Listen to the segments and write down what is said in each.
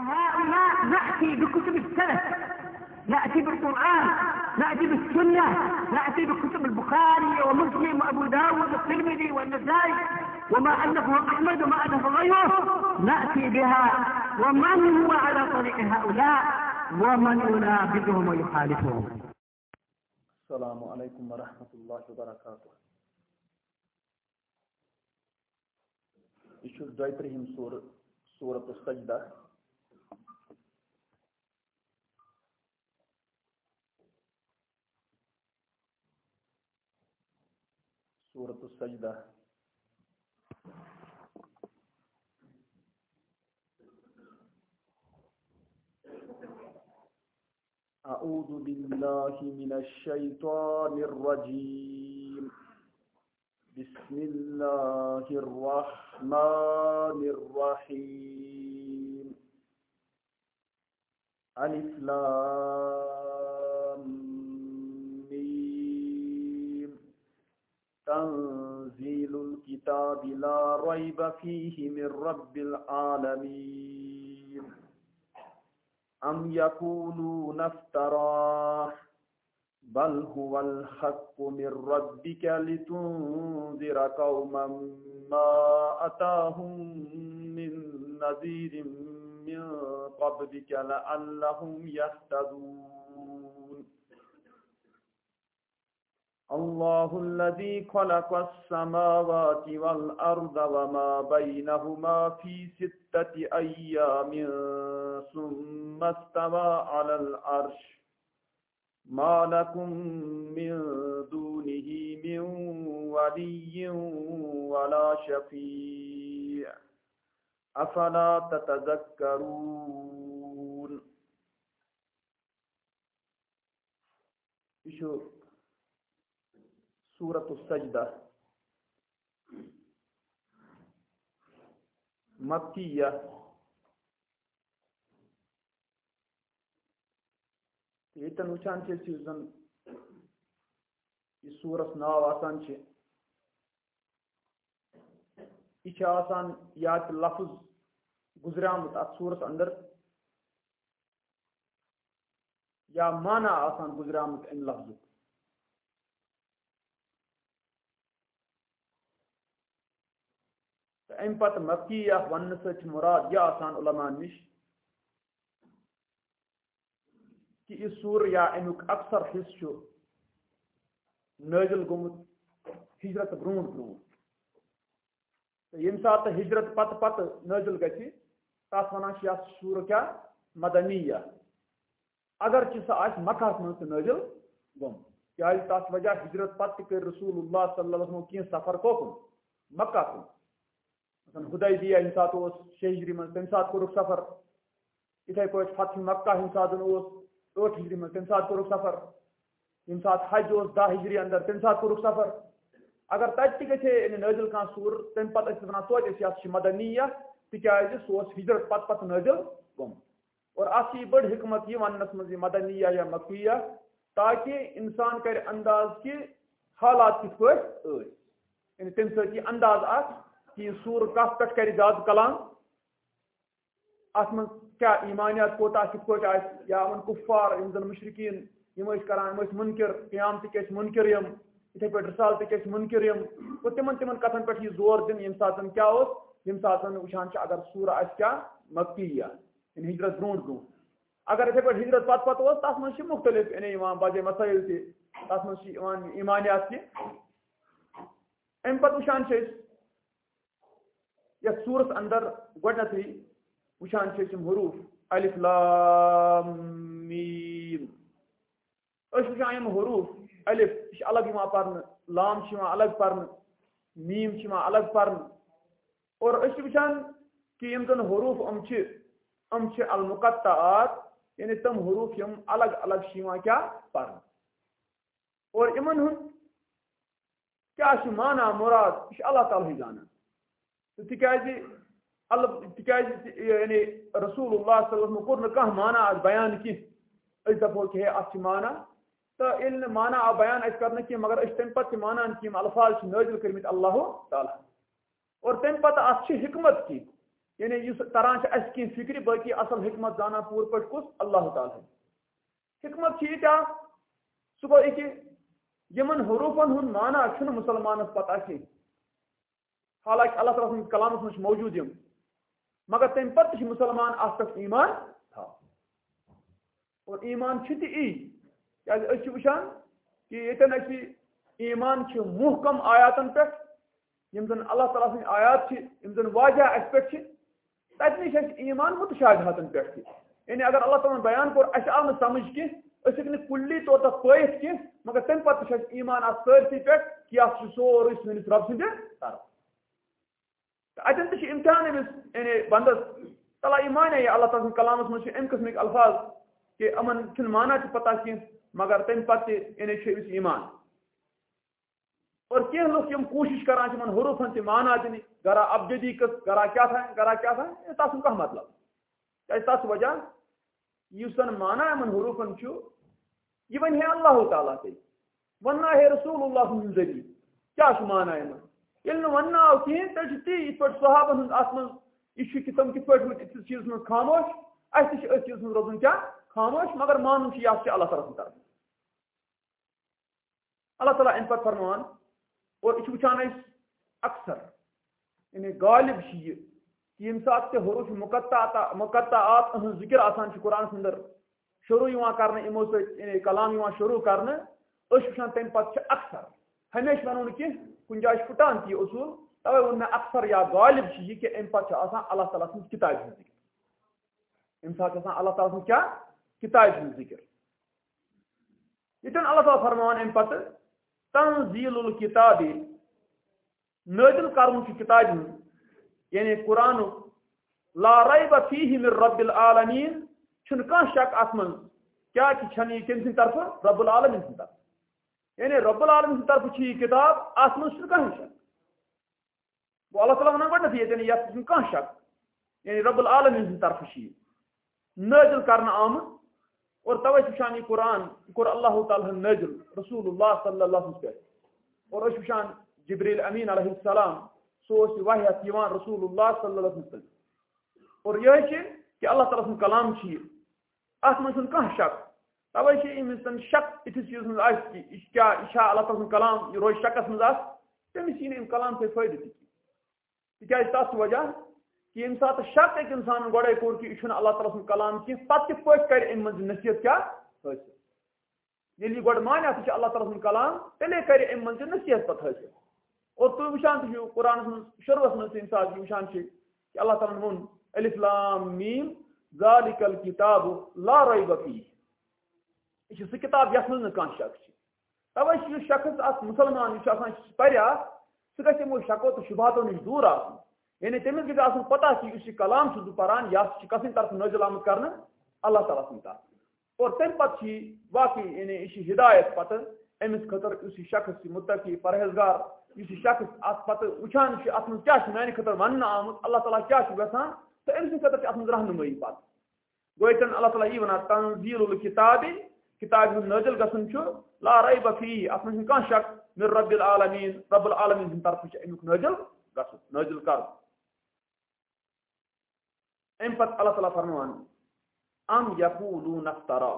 وهؤلاء نأتي بكتب السلف، نأتي بالقرآن، نأتي بالسنة، نأتي بكتب البخاري ومسلم وأبو داود والترمذي والنسائي، وما ألفه أحمد وما ألف غيره. نأتي بها. ومن هو على طريق هؤلاء؟ ومن ينابذهم ويخالفهم. السلام عليكم ورحمة الله وبركاته. یہ چھُ دۄیہِ ترٛہِم سور صوٗرت السجدہ صورت السجدہ أعوذ بالله من الشيطان الرجيم. بسم الله الرحمن الرحيم. ألف لام. تنزيل الكتاب لا ريب فيه من رب العالمين. أم يقولون افتراه؟ بل هو الحق من ربك لتنذر قوما ما أتاهم من نذير من قبلك لعلهم يهتدون. الله الذي خلق السماوات والأرض وما بينهما في ستة أيام ثم استوى على العرش. ما لكم من دونه من ولي ولا شفيع. أفلا تتذكرون؟ شو سورة السجدة. مكية. ییٚتٮ۪ن وٕچھان چھِ أسۍ یُس زَن. یہِ سوٗرَس ناو آسان چھِ یہِ چھِ آسان یا تہِ لفظ گُزریٛومُت اَتھ سوٗرَس اَندر. یا مانا آسان گُزریٛومُت اَمہِ لفظُک تہٕ اَمہِ مکی اکھ وَننہٕ سۭتۍ چھِ مُراد آسان علمان نِش کہ یہ سور یا امیک اکثر حصہ چھُ نٲزِل گوٚمُت ہجرت برونٛٹھ برونٛٹھ تہٕ ییٚمہِ ساتہٕ ہجرت پتہٕ پتہٕ نٲزِل گژھِ تتھ وَنان چھِ یتھ سوٗر کیٛاہ مدنیہ۔ اگر چہِ سۄ آسہِ مکہس منٛز تہِ نٲزِل گوٚمُت کیٛازِ وجہ ہجرت پتہٕ تہِ کٔرۍ رسول اللہ صلی اللہ علیہ وسلم کینٛہہ سفر کوکُن مکہ کُن۔ مثلاً ہُدیبیہ ییٚمہِ ساتہٕ اوس شیٚیہِ ہجری منٛز تَمہِ سفر. یِتھے پٲٹھۍ فتح مکہ ییٚمہِ ساتہٕ اوس ٲٹھ ہجری منٛز تَمہِ ساتہٕ کوٚرُکھ سفر. ییٚمہِ ساتہٕ حج اوس، دہ ہجری اندر تَمہِ ساتہٕ کوٚرُکھ سفر. اگر تتہِ تہِ گژھِ ہے نٲزِل کانٛہہ سوٗر تَمہِ پتہٕ ٲسۍ وَنان توتہِ أسۍ یَتھ چھِ مدنیہ، تِکیٛازِ سُہ اوس ہجرت پتہٕ پتہٕ نٲزِل گوٚمُت اور اَتھ چھِ یہِ بٔڑ حکمت یہِ وَننَس منٛز یہِ مدنیہ یا مکیہ، تاکہِ اِنسان کرِ انداز کہِ حالات کِتھ پٲٹھۍ ٲسۍ یعنی تَمہِ سۭتۍ یہِ انداز اکھ کہِ یہِ سوٗر کَتھ پٮ۪ٹھ کرِ زیادٕ کلام؟ اَتھ منٛز کیٛاہ ایٖمانیات کوٗتاہ کِتھ پٲٹھۍ آسہِ یا یِمن کُفار یِم زَن مُشرقیٖن یِم کران یِم ٲسۍ مُنکِر قیامتٕکۍ ٲسۍ مُنکِر یِم یِتھٕے پٲٹھۍ رِسالتٕکۍ ٲسۍ مُنکِر یِم۔ گوٚو تِمن تِمن کَتھن پٮ۪ٹھ زور دِنہٕ ییٚمہِ ساتہٕ کیٛاہ اوس ییٚمہِ ساتہٕ وٕچھان چھِ اگر سوٗرہ آسہِ کیٛاہ مکیہ یعنی ہجرت برونٛٹھ برونٛٹھ اگر یِتھٕے پٲٹھۍ ہجرت پتہٕ پتہٕ اوس تَتھ منٛز چھِ مُختٔلِف یعنی یِوان بجے مسٲیِل تہِ تَتھ منٛز چھِ یِوان ایٖمانیات تہِ اَمہِ یَتھ سوٗرَس اَندر گۄڈٕنیتھٕے وٕچھان چھِ أسۍ یِم حروٗف الف لام، میم۔ أسۍ وٕچھان یِم حروٗف الف یہِ چھِ الگ یِوان پرنہٕ، لام چھِ یِوان الگ پرنہٕ، میٖم چھِ یِوان الگ پرنہٕ۔ اور أسۍ چھِ وٕچھان کہِ یِم زَن حروٗف یِم چھِ یِم چھِ المقطعات یعنی تِم حروٗف یِم الگ الگ چھِ یِوان کیٛاہ؟ پرنہٕ۔ اور یِمن ہُنٛد کیٛاہ چھُ مانا مُراد، یہِ چھُ اللہ تعالیٰ ہٕے زانان۔ تہٕ تِکیٛازِ ال یعنی رسوٗل اللہ صلی اللہ علیہ وسلم کوٚر نہٕ کانٛہہ مانا اَتھ بیان کینٛہہ أسۍ دَپو کہِ ہے اَتھ چھِ مانا تہٕ ییٚلہِ نہٕ مانا آو بیان اَسہِ کَرنہٕ کینٛہہ مگر أسۍ چھِ تَمہِ پَتہٕ چھِ مانان کہِ یِم الفاظ چھِ نٲزِل کٔرمٕتۍ اللہُ تعالیٰ۔ اور تَمہِ پَتہٕ اَتھ چھِ حِکمت کینٛہہ یعنی اس تران اس کی فکر، باقی اصل حکمت زانا پور پٹ کس اللہ تعالیٰ حکمت یہ سہ گو یہ یمن حروفن ہند مانا چھ مسلمانس پتہ کی۔ حالانکہ اللہ تعالیٰ سن کلامس مجھ موجود یم مگر تم پتہ مسلمان ات پہ ایمان تھا۔ اور ایمان چھ تی کیاز جی وچان کہ یتن اس ایمان چھ محکم آیاتن پہ، یم زن اللہ تعالیٰ سن آیات چھ، یم زن واجہ اس پہ چھ تت نش ایمان متشابہاتن پہ یعنی اگر اللہ تعالیٰ بیان کور اس آو سمجھ کی، اس ہیکن کلی طور تک پٲیِتھ کی، مگر تمہِ پتہٕ چھُ ایمان اَتھ سٲرسٕے پٮ۪ٹھ کہِ اَتھ چھُ سورُے سٲنِس رۄب سٕنٛدِ طرف تہٕ اَتٮ۪ن تہِ چھُ اِمتحان أمِس یعنی بنٛدَس تلا یہِ مانے اللہ تعالیٰ سٕنٛدِ کلامَس منٛز چھِ اَمہِ قٕسمٕکۍ الفاظ کہِ یِمن چھُنہٕ مانا تہِ پتہ کینٛہہ مگر تمہِ پتہٕ تہِ یعنی چھُ أمِس ایمان اور کینٛہہ لُکھ یِم کوٗشِش کران چھِ یِمن حروٗفن تہِ مانا دِنہِ گرا ابجدی قٕص گرا کیٛاہ تھاے گرا کیٛاہ تھاے تَتھ چھُنہٕ کانٛہہ مطلب کیٛازِ تَتھ وجہ یُس زن مانا یِمن حروٗفن چھُ یہ ون ہے اللہ تعالیٰ تے وننا ہے رسول اللہ سن ذریعہ کیا چھ مانا یمن یل وننا آو کہیں تیل چھ تی یت پٹ صحابن ہند ات من یہ تم کت پٹ اس چیز من خاموش اس تہ اس چیز من روزن کیا خاموش، مگر مانن یہ اللہ تعالیٰ سن طرف اللہ تعالیٰ ان پر فرمان، اور یہ وچان اکثر یعنی غالب چھ یہ یم سات تے حروف مقطعات مقطعات ان ذکر آسان چھ قرآن اندر، شروع کرنے یمو یعنی کلام شروع کرنے اس وچان تم پتہ اکثر۔ ہمیشہ ونو نا کی کن جائے پھٹان تی اصول توے ون میں اکثر یا غالب یہ کہ ام پتہ آسان اللہ تعالیٰ سن کتاب ہند ذکر ام سات آسان اللہ تعالیٰ سن کیا کتاب ہند ذکر یہ اللہ تعالیٰ فرمان ام پتہ تنزیل الکتاب نازل کرن کی کتاب یعنی قرآن لا ریب فیہ من رب العالمین چھن کان شک ات من کیا کہ چھن یہ کم سن طرف رب العالمین سن طرف یعنی رب العالمین سن طرف یہ کتاب ات من چھن شک۔ وہ اللہ تعالیٰ ونان گۄڈنیٚتھ ییٚتٮ۪ن یتھ چھُنہٕ کانٛہہ شک۔ یعنی رب العالمین سٕنٛدِ طرفہٕ چھِ یہِ نٲزِل کرنہٕ آمُت اور توے چھِ وٕچھان یہِ قرآن یہِ کوٚر اللہ تعالیٰ ہن نٲزِل رسول اللہ صلی اللہ علیہ پٮ۪ٹھ اور أسۍ وٕچھان جبریل امین علیہ السلام سُہ اوس یہِ واحد یِوان رسول اللہ صلی اللہ علیہ وسلم۔ اور یِہوٚے چھِ کہ اللہ تعالیٰ سُنٛد کلام چھِ یہِ من کانٛہہ شک۔ توے أمس شک اتھس چیز من آہ کیا یہ اللہ تعالیٰ کلام یہ روز شکس من آ تمس یہ کلام سے فائدہ تھی تکیاز تس وجہ کہ یم سات شک ایک انسان گوڑے کور کہ یہ اللہ تعالیٰ سن کلام کی پتہ کت پہ کر ام من نصیحت کیا حاصل یل یہ گوڑ مانے یہ اللہ تعالیٰ سن کلام تیلے کر ام من نصیحت پتہ حاصل اور تھی وچان تھی قرآن من شروعس من تم سات وچان کہ اللہ تعالیٰ وون الف لام میم ذالک الکتاب لا ریب فیہ یہ سہ کتاب یس مز کان شک توے یہ شخص ات مسلمان یہ آسان پریا سہ گژھِ یمو شکو تو شبہاتو نش دور آسن یعنی تمس گژھِ آسن پتہ کہ اس کلام چھس پران یہ کسن طرف نازل آمت کرنے اللہ تعالیٰ سن طرف اور تم پتہ باقی یعنی یہ ہدایت پتہ امس خطر اس شخص متقی پرہیزگار اس شخص ات پتہ وچان ات من کیا میانہ خطر ون آمت اللہ تعالیٰ کیا گژھان تو أمس سند خطر ات رہنمائی پتہ گوتن اللہ تعالیٰ یہ ونان تنزیل الکتاب کتاب ہند نازل گژھن لا ریب فی ات من کان شک۔ من رب العالمین رب العالمین سند طرف امیک نازل گژھن، نازل کر ام پت اللہ تعالیٰ فرمان ام یقولون افترا۔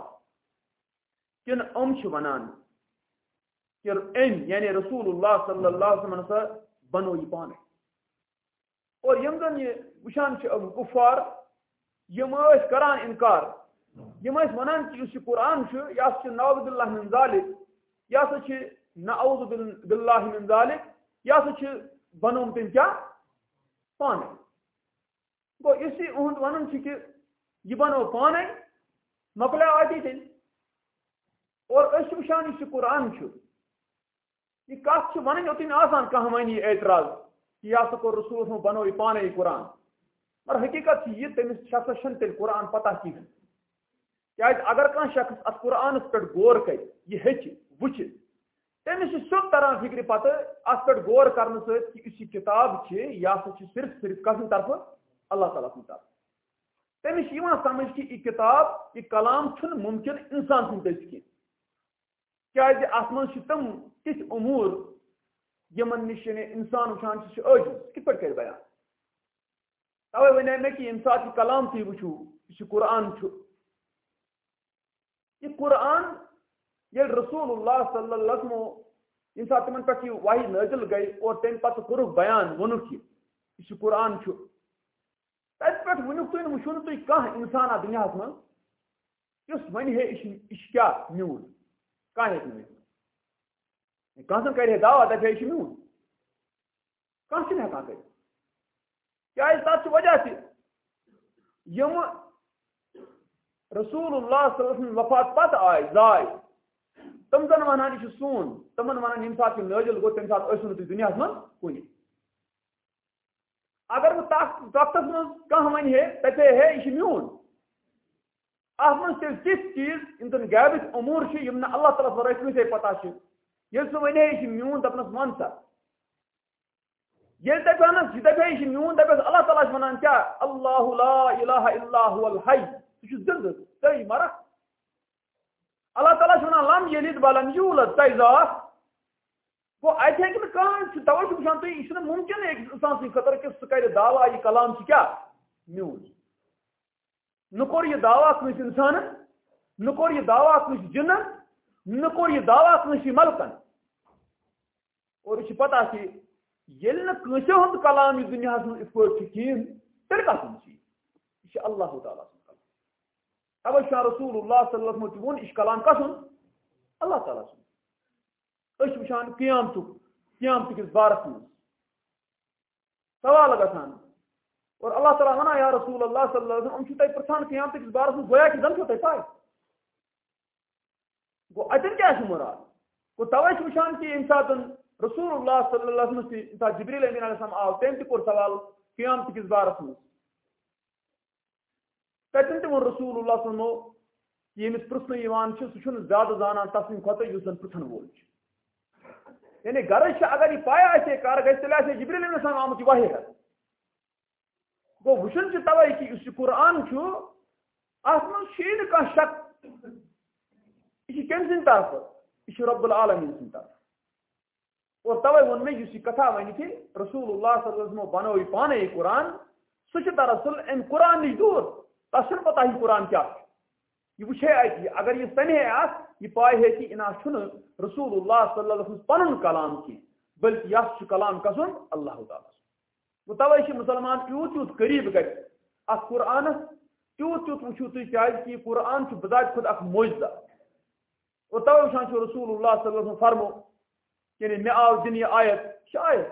کن ام چھ ونان کہ ام یعنی رسول اللہ صلی اللہ علیہ وسلم بنو یہ پانے اور یم زن یہ وشان کفار، یم کران انکار۔ یم ونان کہ اس قرآن یہ نعوذ باللہ من ذالک یہ سا نعوذ باللہ من ذالک یہ سا بنوم تم کیا پانے گو اسی اہد ونان کہ یہ بنو پانے مکلے آتی تیل اور اس وشان اس قرآن یہ کت ون یوتن آسان کہانی اعتراض یہ سا کور رسول بنو یہ پانے یہ قرآن مگر حقیقت یہ تمس شخص تیل قرآن پتہ کہین کیاز اگر کان شخص ات قرآن پہ غور کر، یہ ہچ وچ تمس سیود تران فکر پتہ ات پہ غور کرنے ست کہ اس کتاب یہ ہسا صرف صرف کس طرف اللہ تعالیٰ سن طرف تمس سمجھ کہ یہ کتاب، یہ کلام چھن ممکن انسان سن دس کی کیاز ات من تم تھ امور یمن نش یعنی انسان وچان عجز کت پہ کر بیان؟ توے ون مے کہ یم سات کلام تھی وچھو یہ قرآن یہ قرآن یل رسول اللہ صلی اللہ علیہ وسلم یم سات تمن پہ واحد نازل گئی اور تم پتہ کورک بیان ونک یہ قرآن تت پہ ونیک تھی وچھو تھی کھانا انسان دنیا من اس ون ہے یہ کیا میون۔ کھانا ہوں کھانا کر دعویٰ دپہ یہ میون۔ کھانا ہکان کر کیا تک وجہ تھی یم رسول اللہ صلی اللہ علیہ وسلم وفات پتہ آئے زائے تم زن ونان یہ سون تمن ونان یم سات نازل گو تم سات ٲسو تُہۍ دُنیاہس منٛز کُنہِ اگر بہٕ وقتس منٛز کانٛہہ ونہِ ہے تتہِ ہے یہِ چھُ میون اتھ منٛز تیٚلہِ تِتھۍ چیٖز یِم زن غیبٕکۍ اموٗر چھِ یِم نہٕ اللہ تعالیٰ ہس رٔٹمٕتۍ پتہ چھِ ییٚلہِ سُہ ونے یہِ چھُ میون دپنس ون سا ییٚلہِ دپہنس یہِ دپے یہِ چھُ میون دپس اللہ تعالیٰ چھُ ونان کیٛاہ اللہ لا الہ الا هو الحی سُہ چھُ زندٕ اللہ تعالیٰ چھُ ونان لم یلد ولم یولد ژے ذات گوٚو اَتہِ ہیٚکہِ نہٕ کانٛہہ تَوَے چھُ وٕچھان تُہۍ یہِ چھُنہٕ مُمکِنٕے أکِس اِنسان سٕنٛدِ خٲطرٕ دعوا یہِ کلام چھُ کیٛاہ میون نہ کوٚر یہِ دعوا کٲنٛسہِ اِنسانن نہ کوٚر یہِ دعوا کٲنٛسہِ جِنن نہ کوٚر یہِ دعوا کٲنٛسہِ ملکن اور یہِ چھِ پتہ کہِ ییٚلہِ نہٕ کٲنٛسہِ ہُنٛد کلام یہِ دُنیاہس منٛز یِتھ پٲٹھۍ چھُ تیٚلہِ کتھ منٛز یہِ اللہ تعالیٰ سُنٛد رسول اللہ صلی اللہ علیہ وسلم ون یہ کلام کسن اللہ تعالیٰ سن اس وچان قیامت قیامت کس بارس من سوال گھان اور اللہ تعالیٰ ونان یا رسول اللہ صلی اللہ علیہ وسلم تہ پرسان قیامت کس بارس من گویا کہ زن چھو تہ پاے گو اتن کیا مراد گو توے وچان کہ ان سات رسول اللہ صلی اللہ علیہ وسلم جبریل امین علیہ السلام آو تم تہ سوال قیامت کس بارس من تتن تہ ون رسول اللہ صلی اللہ علیہ وسلم یمس پرسن سہ زیادہ زانان تسن کھت اس زن پرسن وول یعنی غرض اگر یہ پایا آئے کر گھر تیل آئے جبریل علیہ السلام آمت واحد گو وچن توے کہ اس قرآن ات من کھانا شک یہ کم سند طرف یہ رب العالمین سند طرف اور توے ون میں اس کتھا ون کہ رسول اللہ صلی اللہ علیہ وسلم بنو یہ پانے یہ قرآن سہ دراصل ام قرآن نش دور تس پتہ یہ قرآن کیا یہ وچے اتہ اگر یہ سنے آس، یہ پائے ہے کہ انا چھ رسول اللہ صلی اللہ علیہ وسلم پن کلام کی، بلکہ یہ کلام کسن؟ اللہ تعالیٰ۔ وہ توے مسلمان تیوت تیوت قریب گھر ات قرآن تیوت تیوت وچو تھی کیاز کہ قرآن چھ بذات خود اخ موجزہ۔ اور توے وچان رسول اللہ صلی اللہ علیہ وسلم فرمو یعنی مے آو دن یہ آیت، شاید۔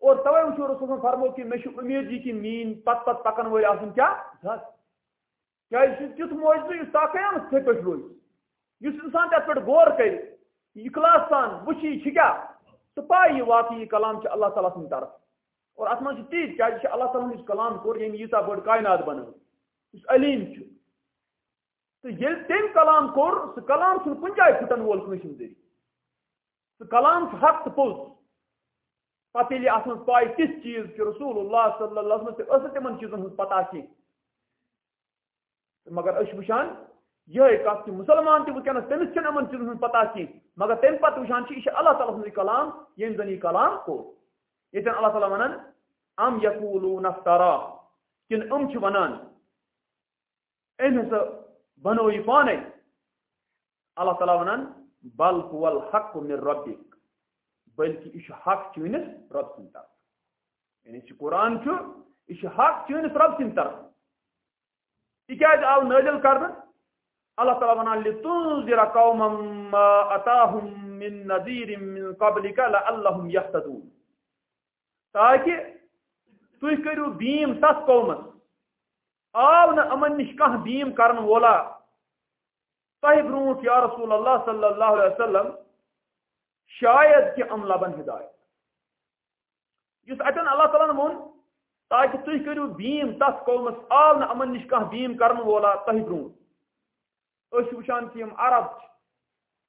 اور توے وچو رسول اللہ فرمو کہ مے امید جی کہ مین پت پت پکن ول آسن کیا؟ ذات۔ تیت موجود اس تا قیامت تھے پہ روز۔ اس انسان تک پہ غور کر اخلاص سان وچی کیا تو پائی یہ واقعی یہ کلام اللہ تعالیٰ سن طرف۔ اور ات من تیز کیا اللہ تعالیٰ اس کلام کور یم یوتا بڑ کائنات بن اس علیم تو یل تم کلام کور، سہ کلام چھ کن جائے پھٹن وول کنس ذریعہ سہ کلام حق تو پوز۔ پتہ ییٚلہِ اتھ منٛز پاے تِژھ چیٖز کہ رسول اللہ صلی اللہ علیہ وسلم ٲس تِمن چیٖزن ہٕنٛز پتہ کینٛہہ۔ مگر اس وچان یہ کت کہ مسلمان تہ ونکس تمس چھ امن چیزن پتہ کی۔ مگر تم پتہ وچان یہ اللہ تعالیٰ سن کلام یعنی یم زن یہ کلام کو۔ یہ اللہ تعالیٰ ونان ام یقولون افترا، کن ام چھ ونان ام ہسا بنو یہ پانے اللہ تعالیٰ ونان بل هو الحق من ربک، بلکہ یہ حق چونس رب سن طرف یعنی قرآن یہ حق چونس رب سن طرف تکیاز آو نازل کرنا اللہ تعالیٰ ونان لتنذر قوما ما اتاهم من نذير من قبلك لعلهم يهتدون تاکہ تُہۍ کٔرِو بیٖم تَتھ قومس آو نہٕ یِمن نِش کانٛہہ بیٖم کرن وولا تۄہہِ برونٛٹھ یا رسول اللہ صلی اللہ علیہ وسلم شاید کہ یِم لبن ہدایت یُس اتٮ۪ن اللہ تعالیٰ ووٚن تاکہ تھی کرو بیم تس قومس آو نا امن نش کھانا بیم کرن وولا تہ برو اس وچان کہ عرب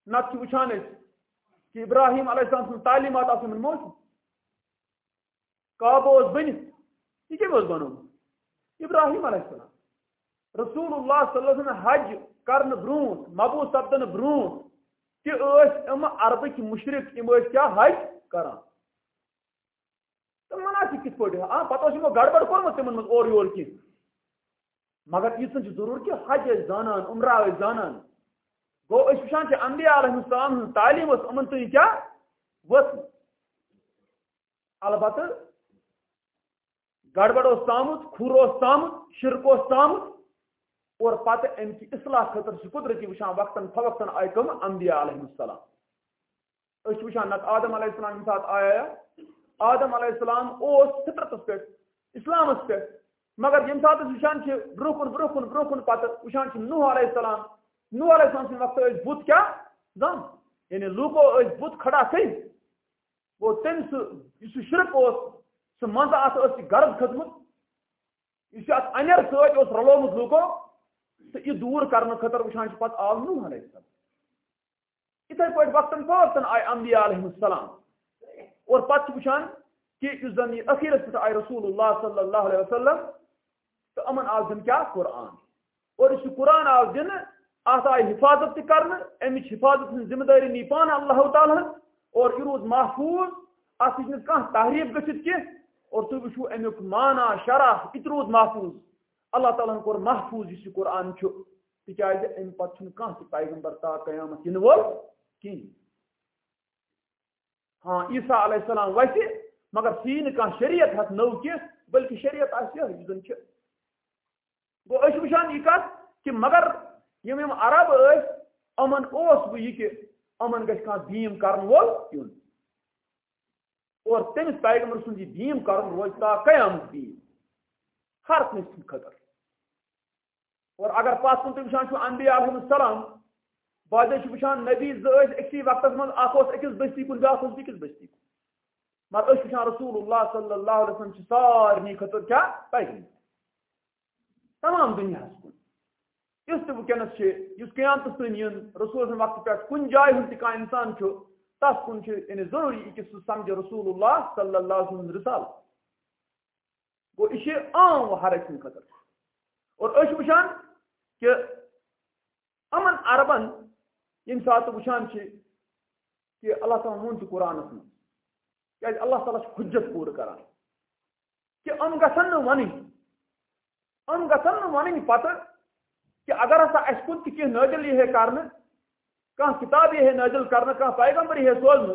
نت وچان کہ ابراہیم علیہ السلام سن تعلیمات آن موجود کعبہ اس بنت یہ کم بنو ابراہیم علیہ السلام۔ رسول اللہ صلی اللہ علیہ وسلم حج کرن برونٹ مبوس سپدن برونٹ کہ ام عربک مشرق ام کیا حج کران؟ تو مناسب کت پہ ہاں پتہ اس گڑبڑ کورمت تمن من اور یور کی؟ مگر یہ ضرور کہ حج زانان، عمرہ زانان۔ گو اس وچان کہ انبیاء علیہ السلام ہن تعلیم اس امن تو کیا؟ وس۔ البتہ، گڑبڑ اس تامت کھور اس تامت شرک اس تامت اور پتہ ام کی اصلاح خاطر سے قدرتی وچان وقتاً فوقتاً آئے کم انبیاء علیہ السلام۔ اس وچان نت آدم علیہ السلام کے ساتھ آیا آدم علیہ السلام اس فطرت پہ، اسلام پہ۔ مگر یم سات وچان چھ برکن برکن برکن پتہ وچان نوح علیہ السلام۔ نوح علیہ السلام سن وقت اس بت کیا؟ زم۔ یعنی لوکو اس بت کھڑا کئی۔ وہ تم سہ شرک اس سہ مزہ ات اس غرض کھتمت اس ات انر سوچ اس رلومت لوکو۔ تو یہ دور کرنے خطر وچان پتہ آو نوح علیہ السلام۔ اتھے پٲٹھۍ وقتن فوقتن آئے انبیاء علیہ السلام۔ اور پتہ وچان کہ اس زن یہ اخیرس پہ آئے رسول اللہ صلی اللہ علیہ وسلم، تو امن آو دن کیا؟ قرآن. اور اس قرآن آو دن ات آئی حفاظت کرنا امچ حفاظت ذمہ داری نی پان اللہ تعالیٰ اور یہ روز محفوظ ات کھانا تحریف گھت کی اور تھی وچو امیک مانا شرح یہ روز محفوظ. اللہ تعالیٰ کور محفوظ اس قرآن تکیاز ام پتہ کھانا پیغمبر تا قیامت ین وول کہین ہاں عیسیٰ علیہ السلام ویسے، مگر سی نا شریعت ہاتھ نو کی بلکہ شریعت آ زن گو اس وچان یہ کت کہ مگر یم یم عرب اس امن اوس بہ یہ کہ امن گژھِ کانٛہہ بھیم کرن وول یُن اور تٔمِس پیغمبر سُنٛد جی یہ بھیم کرن روزِ تا قیامت بھیم ہر کٲنٛسہِ سٕنٛدِ خٲطرٕ اور اگر پتھ کُن تُہۍ وٕچھان چھُو انبیا علیہ السلام بعد چھِ وٕچھان نبی زٕ ٲسۍ أکسٕے وقتس منٛز اکھ اوس بستی کُن بیٛاکھ اوس بستی کُن مگر أسۍ وٕچھان رسول اللہ صلی اللہ علیہ وسلم چھِ سارنٕے خٲطرٕ کیٛاہ پیغمبر تمام دنیا کن اس ونکس اس قیامت تین ین رسول سن وقت پہ کن جائے ہند تہ انسان تس کن یعنی ضروری کہ سہ سمجھ رسول اللہ صلی اللہ علیہ وسلم رسال گو یہ عام ہر ایک خطر اور اس وچان کہ امن عربن یم سات وچان کہ اللہ تعالیٰ وون قرآن من کیا اللہ تعالیٰ حجت پور کران۔ کہ ام گھن ون ام گھن ون پتہ کہ اگر ہسا اس کن تہ نازل یہ کرنے کان کتاب یہ نازل کرنے کان پیغمبر یہ سوزن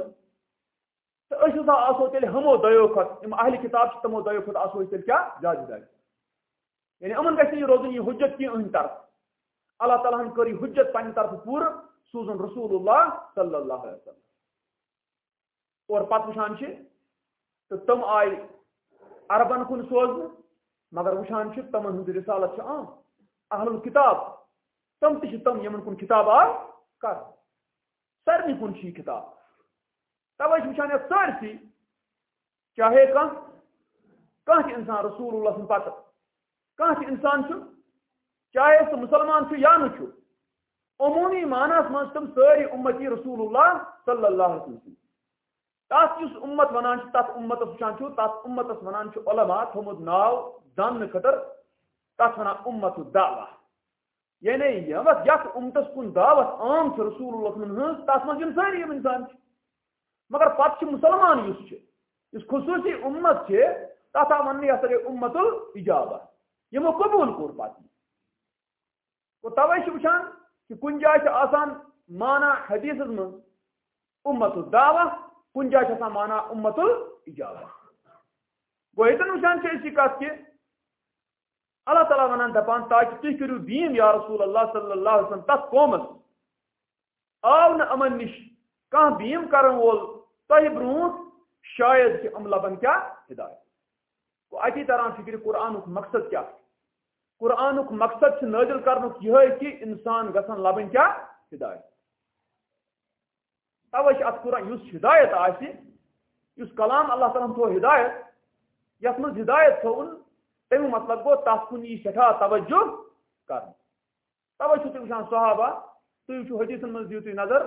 تو اس ہسا آسو تیل ہمو دیو کھت ام اہل کتاب چھ تمو دیو کھت آسو تیل کیا جاج جاج یعنی امن گژھِ یہ روزن یہ حجت کی ان طرف۔ اللہ تعالیٰ ہن کری حجت پنہ طرف پور سوزن رسول اللہ صلی اللہ علیہ وسلم۔ اور پتہ وچھان تو تم آئی عربن کن سوزن مگر وچان تمن ہند رسالت عام۔ اہل الکتاب تم تم تم یمن کن کتاب آ کر سارے کن کتاب۔ توے وچان یہ سارسی چاہے کان کان انسان رسول اللہ سن پتہ کان انسان چاہے سہ مسلمان یا نو عمومی معنس من تم ساری امتی رسول اللہ صلی اللہ علیہ وسلم. تس اس امت ونان تس امت وچان تس امت ونان علماء تھومت ناو دان خطر تس ونان امت دعوہ یعنی یوت یت امتس کن دعوت عام رسول اللہ ہز تس من ساری انسان مگر پتہ مسلمان اس اس خصوصی امت تتھ آ ون یہ سا امت الجابہ یمو قبول کور پتہ تو توے وچان کہ کن جائے آسان مانا حدیث من امت الدعوہ، کن جائے مانا امت الجابہ گو یہ وچان اسی کت کہ اللہ تعالیٰ ونان دپان تاکہ تھی کرو بیم یا رسول اللہ صلی اللہ علیہ وسلم، تس قومس آو نا امن نش کان بیم کرن وول تہ برو شاید کہ ام لبن کیا ہدایت۔ تو اتی طرح فکر قرآن مقصد کیا؟ قرآن مقصد نازل کرن یہ کہ انسان گسن لبن کیا؟ ہدایت۔ توے ات قرآن اس ہدایت آسی اس کلام اللہ تعالیٰ تھو ہدایت، یس من ہدایت تھون تم مطلب گو تس کن یہ سٹھا توجہ کر توے تھی وچان صحابہ تھی وچو حدیثن من دیو تھی نظر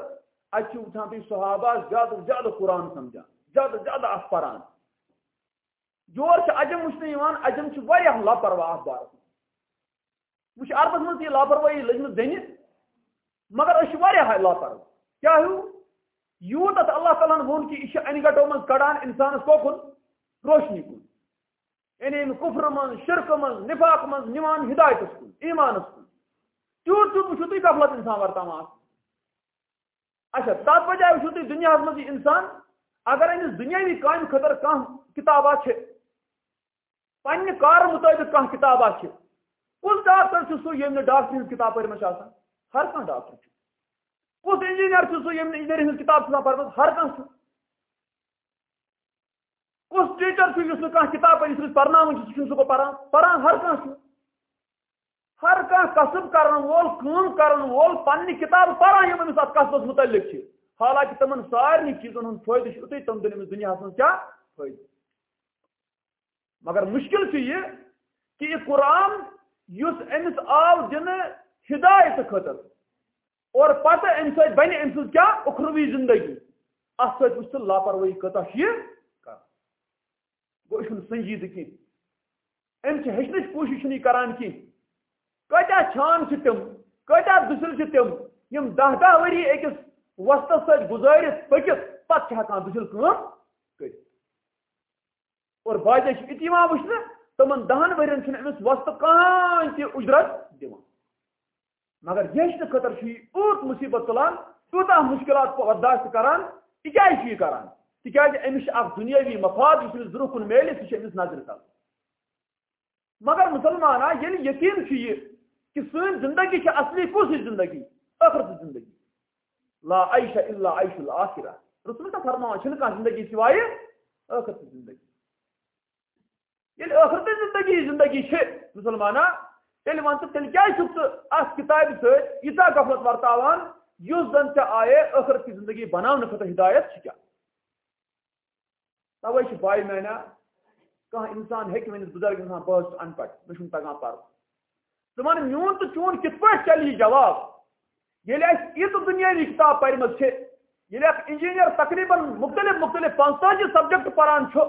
اتھ وچان تھی صحابہ زیادہ زیادہ قرآن سمجھان زیادہ زیادہ اخ پران جور اجم وچن اجم واریاہ لاپرواہ اتھ بارس وچ عربس من یہ لاپرواہی لجم دن مگر اس واریاہ لاپرواہ کیا ہو یوت اللہ تعالیٰ وون کہ یہ ان گٹو من کڑان انسانس کوکن روشنی کن۔ یعنی کفر من شرک من نفاق من نمان ہدایت کن، ایمانس کن۔ تیوت تیوت وچھو تھی غفلت انسان ورتان اچھا تات بجائے وچھو تھی دنیا مز یہ انسان، اگر امس دنیاوی کامہ خطر کان کتابہ پنہ کار مطابق کان کتابہ کس ڈاکٹر سہ یم ڈاکٹر ہز کتاب پرم ہر کھانا ڈاکٹر کس انجینئر سہ یم انجینئرنگ ہز کتاب پرم ہر کھانا کس ٹیچر اس کتاب پہ پرناون سہ پران پران ہر کھانا ہر کھانا قصب کرن وول کام کرن وول پنہ کتاب پران یم امس ات قصبس متعلق حالانکہ تمن سارے چیزن ہند فائدہ اتنے تم دن دنیا من کیا؟ فائدہ۔ مگر مشکل یہ کہ یہ قرآن اس امس آو دن ہدایت خطر اور پتہ ام سب بن ام سب کیا اخروی زندگی۔ ات سب وچ لاپرواہی کتا گو یہ سنجید کی ام ہچنچ کوشش نہیں کران کی کتیا چھان تم کتیا دسل تم، یم دہ دہ وری اکس وسطس ست گزارت پکت پتہ ہکان دسل کام کر اور باقی اتنا وچھنے تمن دہن ورین امس وسط کہاں تہ اجرت مگر یہ خطر اوت مصیبت تلان تیوتہ مشکلات برداشت کران تکیاز یہ کران۔ تکیاز امس اخ دنیاوی مفاد اس برو کن میلے سہ امس نظر تل مگر مسلمان یل یعنی یقین یہ کہ سن زندگی اصلی کس زندگی ٲخرت زندگی۔ لا عیش الا عیش الاخرہ۔ رسول کا فرمان چھن کانٛہہ زندگی سوائے ٲخرت زندگی۔ یل ٲخرت زندگی زندگی چھ مسلمانا تیل ون ژٕ تیٚلہِ کیٛازِ چھُکھ ژٕ اَتھ کِتابہِ سۭتۍ ییٖژاہ غفلت ورتاوان یُس زن ژےٚ آیے ٲخرت کی زندگی بناونہٕ خٲطرٕ ہدایت چھِ کیٛاہ تَوے چھِ پاے میانا کانٛہہ اِنسان ہیٚکہِ ؤنِتھ بُزرگ اِنسان بہٕ حظ چھُس اَن پڑھ مےٚ چھُنہٕ تگان پَرُن میون تہٕ چون کِتھ پٲٹھۍ چلہِ یہِ جواب ییٚلہِ اَسہِ یہِ دُنیٲوی کِتاب پَرِمٕژ چھِ ییٚلہِ اکھ اِنجیٖنیر تقریٖباً مُختلِف مُختلِف پانٛژتٲجی سبجکٹ پران چھُ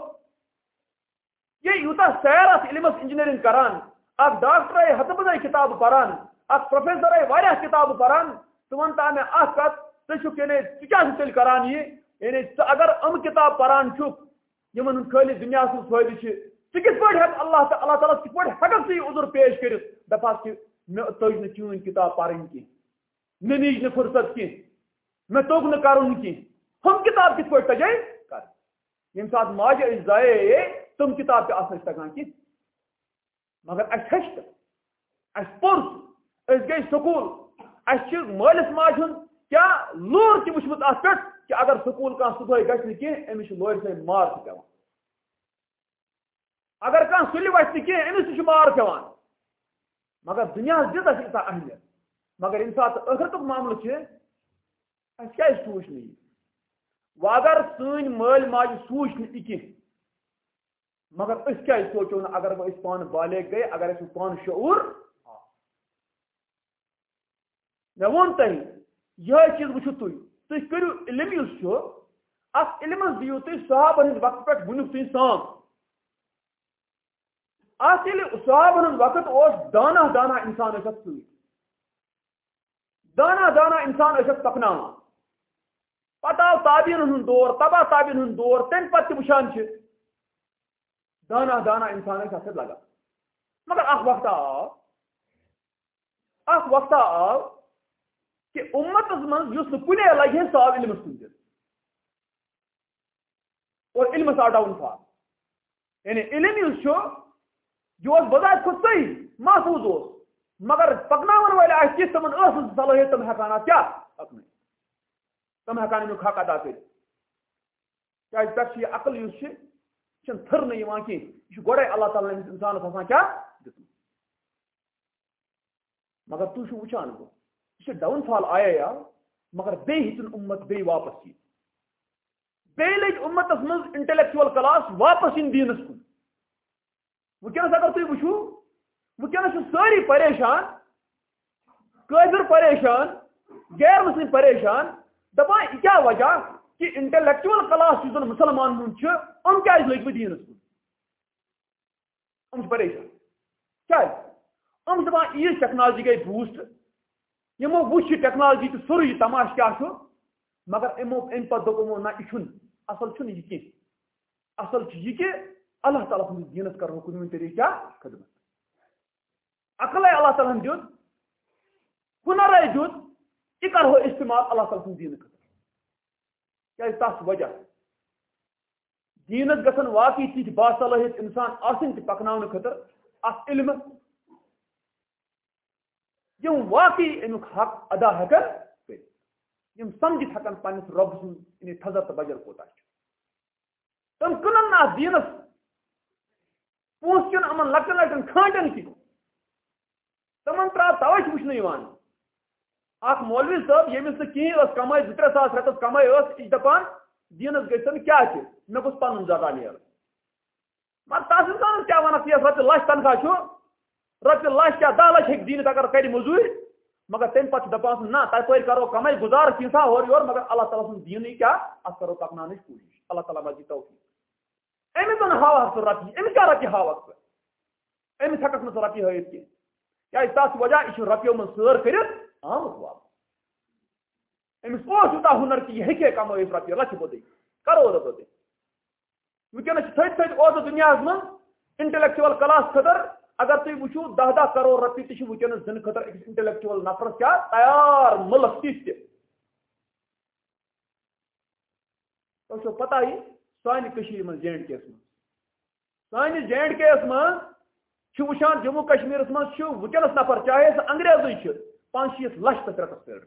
یہ یوتہ سیر ات علمس انجینئرنگ کران اخ ڈاکٹر آئی ہتھ بدائی کتاب پران اخ پروفیسر آئی واریاہ کتاب پران ژٕ ون تا مےٚ اکھ کتھ یعنی ژٕ کیٛاہ کران یہِ یعنی اگر یِم کتاب پران چھُکھ یِمن ہُنٛد خٲلی دُنیاہس منٛز فٲیدٕ ژٕ کِتھ پٲٹھۍ ہٮ۪کھ اللہ تعالیٰ اللہ تعالیٰ کِتھ پٲٹھۍ ہٮ۪ککھ ژٕ یہِ عُذر پیش کٔرِتھ دپہس کہِ مےٚ تٔج نہٕ چٲنۍ کِتاب پرٕنۍ کینٛہہ مےٚ نیٖج نہٕ فرصت کینٛہہ مےٚ توٚگ نہٕ کرُن کینٛہہ ہُم کِتاب کِتھ پٲٹھۍ تجے کر؟ ییٚمہِ ساتہٕ ماجہِ أسۍ زایے تم کتاب تہ تگان مگر اس ہچ اس پوٚر اس گئی سکول اس مالس ماج ہن کیا لور تہ وچمت ات پہ کہ اگر سکول کان صبح گژھِ کی امس لور سے مار تہ پیوان اگر کان سلی وتھ کی امس تہ مار پیوان مگر دنیا دت اس ایسا اہمیت۔ مگر ان سات ٲخرتُک معاملہٕ چھُ، اَسہِ کیٛازِ سوٗنٛچ نہٕ یہِ؟ وۄنۍ اگر سٲنۍ مٲلۍ ماجہِ سوٗنٛچ نہٕ یہِ کینٛہہ مگر اس کیا سوچو نا، اگر وہ اس پان بالے گئے، اگر اس پان شعور ہاں۔ میں ون تھی یہ چیز وچھو تھی تھی کرو علم اس علم دیو تھی صحابن ہند وقت پہ ونیو تھی سام ات صحابن ہند وقت اس دانا دانا انسان اس سی دانا دانا انسان اس پکنا پتہ آو تابعین ہند دور تبا تابعین ہند دور تم پتہ وچان دانا دانا انسان کا سب لگا. مگر اخ وقت آو اخ وقت آو کہ امت یعنی من اس کنے لگے سو علم کن اور علم آو ڈاؤن فال یعنی علم اس جو اس بذات خود صحیح محفوظ اس مگر پکناون والے آس کس تمن اس صلاحیت تم ہکانا کیا پکن تم ہکان امیک حق ادا کر کیا پہ عقل اس تھر نوان کی یہ گوڑے اللہ تعالیٰ انسانس آسان کیا؟ مگر تھی وچان گو یہ ڈاؤن فال آیا یا، مگر بی ہن امت بی واپس یہ بی لگ امتس مز انٹلیکچوئل کلاس واپس ان دینس کن ونکس اگر تھی وچو ونکس ساری پریشان قادر پریشان، غیر مسلم پریشان دپان کیا وجہ؟ کہ انٹلیکچوئل کلاس جو مسلمان ہند ام کیا لگ دینس کن ام پریشان کیا ام دپان یہ ٹیکنالوجی گئی بوسٹ یمو وچ ٹیکنالوجی تو سوری تماش کیا مگر امو ام پتہ دپمو نہ یہ اصل چھ یہ کی اصل چھ یہ کہ اللہ تعالیٰ سندس دینس کرو کن طریقہ کیا؟ خدمت۔ عقل اللہ تعالیٰ دیت ہنر دیت یہ کرو استعمال اللہ تعالیٰ سن دین خطر کیا تس وجہ دینس گھن واقعی تھی باصلاحیت انسان آسن تہ پکنا خطر ات علم۔ یم واقعی امیک حق ادا ہکن یم سمجھت ہکن پنس رب سن یعنی تھزر تو بجر کوتا تم کنن نا دینس پونس کن امن لکٹن لکٹن کھانٹن کی۔ تمن ترا توش وچھنے یوان اخ مولوی صاحب یمس نہ کہین اس کمائی زٕ ترٛےٚ ساس رٮ۪تس کمائی ٲس، یہِ چھِ دپان، دینس گژھن کیٛاہ چھِ مےٚ گوٚژھ پنُن زرا نیرُن۔ مگر تس انسانس کیٛاہ ونکھ یس رۄپیہِ لچھ تنخواہ چھُ، رۄپیہِ لچھ کیٛاہ دہ لچھ ہیٚکہِ دیٖنِتھ اگر کرِ موٚزوٗرۍ مگر تمہِ پتہٕ چھُ دپان نہ تپٲرۍ کرو کمے گُزار کینٛژھا ہورٕ یورٕ، مگر اللہ تعالیٰ سُنٛد دیٖنٕے کیٛاہ، اتھ کرو پکناونٕچ کوٗشش۔ اللہ تعالیٰ ما توفیٖق۔ أمِس زن ہاوکھ ژٕ رۄپیہِ، أمِس کیٛاہ رۄپیہِ ہاوکھ ژٕ أمِس ہٮ۪ککھ نہٕ ژٕ رۄپیہِ ہٲیِتھ کینٛہہ۔ کیٛازِ تتھ وجہ، یہِ چھُ رۄپیو منٛز سٲر کٔرِتھ آمُت واپس امس یوٗتاہ ہُنر کہ یہ ہیٚکہِ کمٲیِتھ رۄپیہِ لچھِ بوٚدٕے کرور بوٚدٕے وٕنکٮ۪نس چھِ تھٔدۍ تھٔدۍ عہدٕ دُنیاہس منٛز انٹلیکچُول کلاس خٲطرٕ اگر تُہۍ وٕچھِو دہ دہ کرور رۄپیہِ تہِ چھِ وٕنکٮ۪نس دِنہٕ خٲطرٕ أکِس نفرس کیٛاہ تیار، مُلک تِتھ تہِ تۄہہِ چھو پتہٕ سانہِ کٔشیٖرِ منٛز جے اینڈ کے یس منٛز جے اینڈ کے یس منٛز جموں کشمیٖرس منٛز چھُ نفر چاہے سُہ انگریزٕے چھُ پانٛژھ لچھ تہٕ رٮ۪تس پٮ۪ٹھ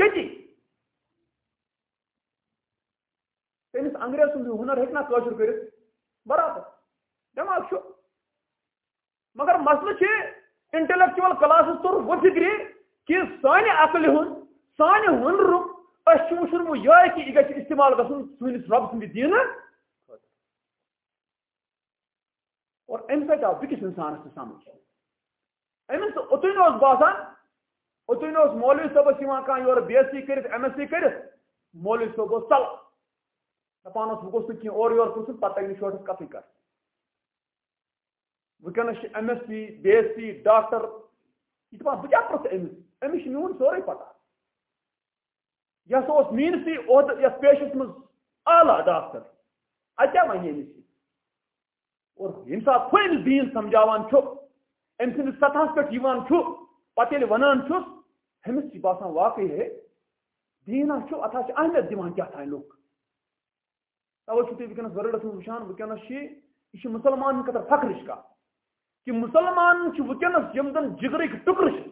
یتی تمس انگریز سند ہنر ہیٚکہِ نا کٲشُر کٔرِتھ برابر۔ دٮ۪ماغ چھُ مگر مسلہٕ چھِ انٹلیکچُول کلاسس توٚر وۄنۍ فکرِ کہِ سانہِ عقلہِ ہُنٛد سانہِ ہُنرُک أسۍ چھُ وٕچھُن یِہوٚے کہِ یہِ گژھِ استعمال گژھُن سٲنِس رۄب سٕنٛدِ دیٖنہٕ اور اَمہِ سۭتۍ آو بیٚکِس اِنسانَس تہِ سَمجھ أمِس اوٚتُے باسان اوتن اس مولوی صبس یور بی ایس سی کرت ایم ایس سی کرت مولوی صب اس چل دپان اس بہ گوس اور یور پرسن پتہ تگہ شوٹس کتھ کر ونکس M S C B S C doctor یہ دپان امس امس میون سورے پتہ یہ ہسا اس مینسی عہد یس پیشس من اعلیٰ ڈاکٹر اتیا ون امس اور یم سات پھل دین سمجھاوان ام سندس سطحس پہ پتہ ونان چھس ہمس چھ باسان واقعی ہے، دینا چھو، اتھا چھ اہمیت دیوان کیا تھا لوگ۔ توے چھو تھی ونکس ورلڈس من وچھان ونکس چھ یہ چھ مسلمان خاطر فخرش کا۔ کہ مسلمان چھ ونکس یم زن جگرک ٹکر چھ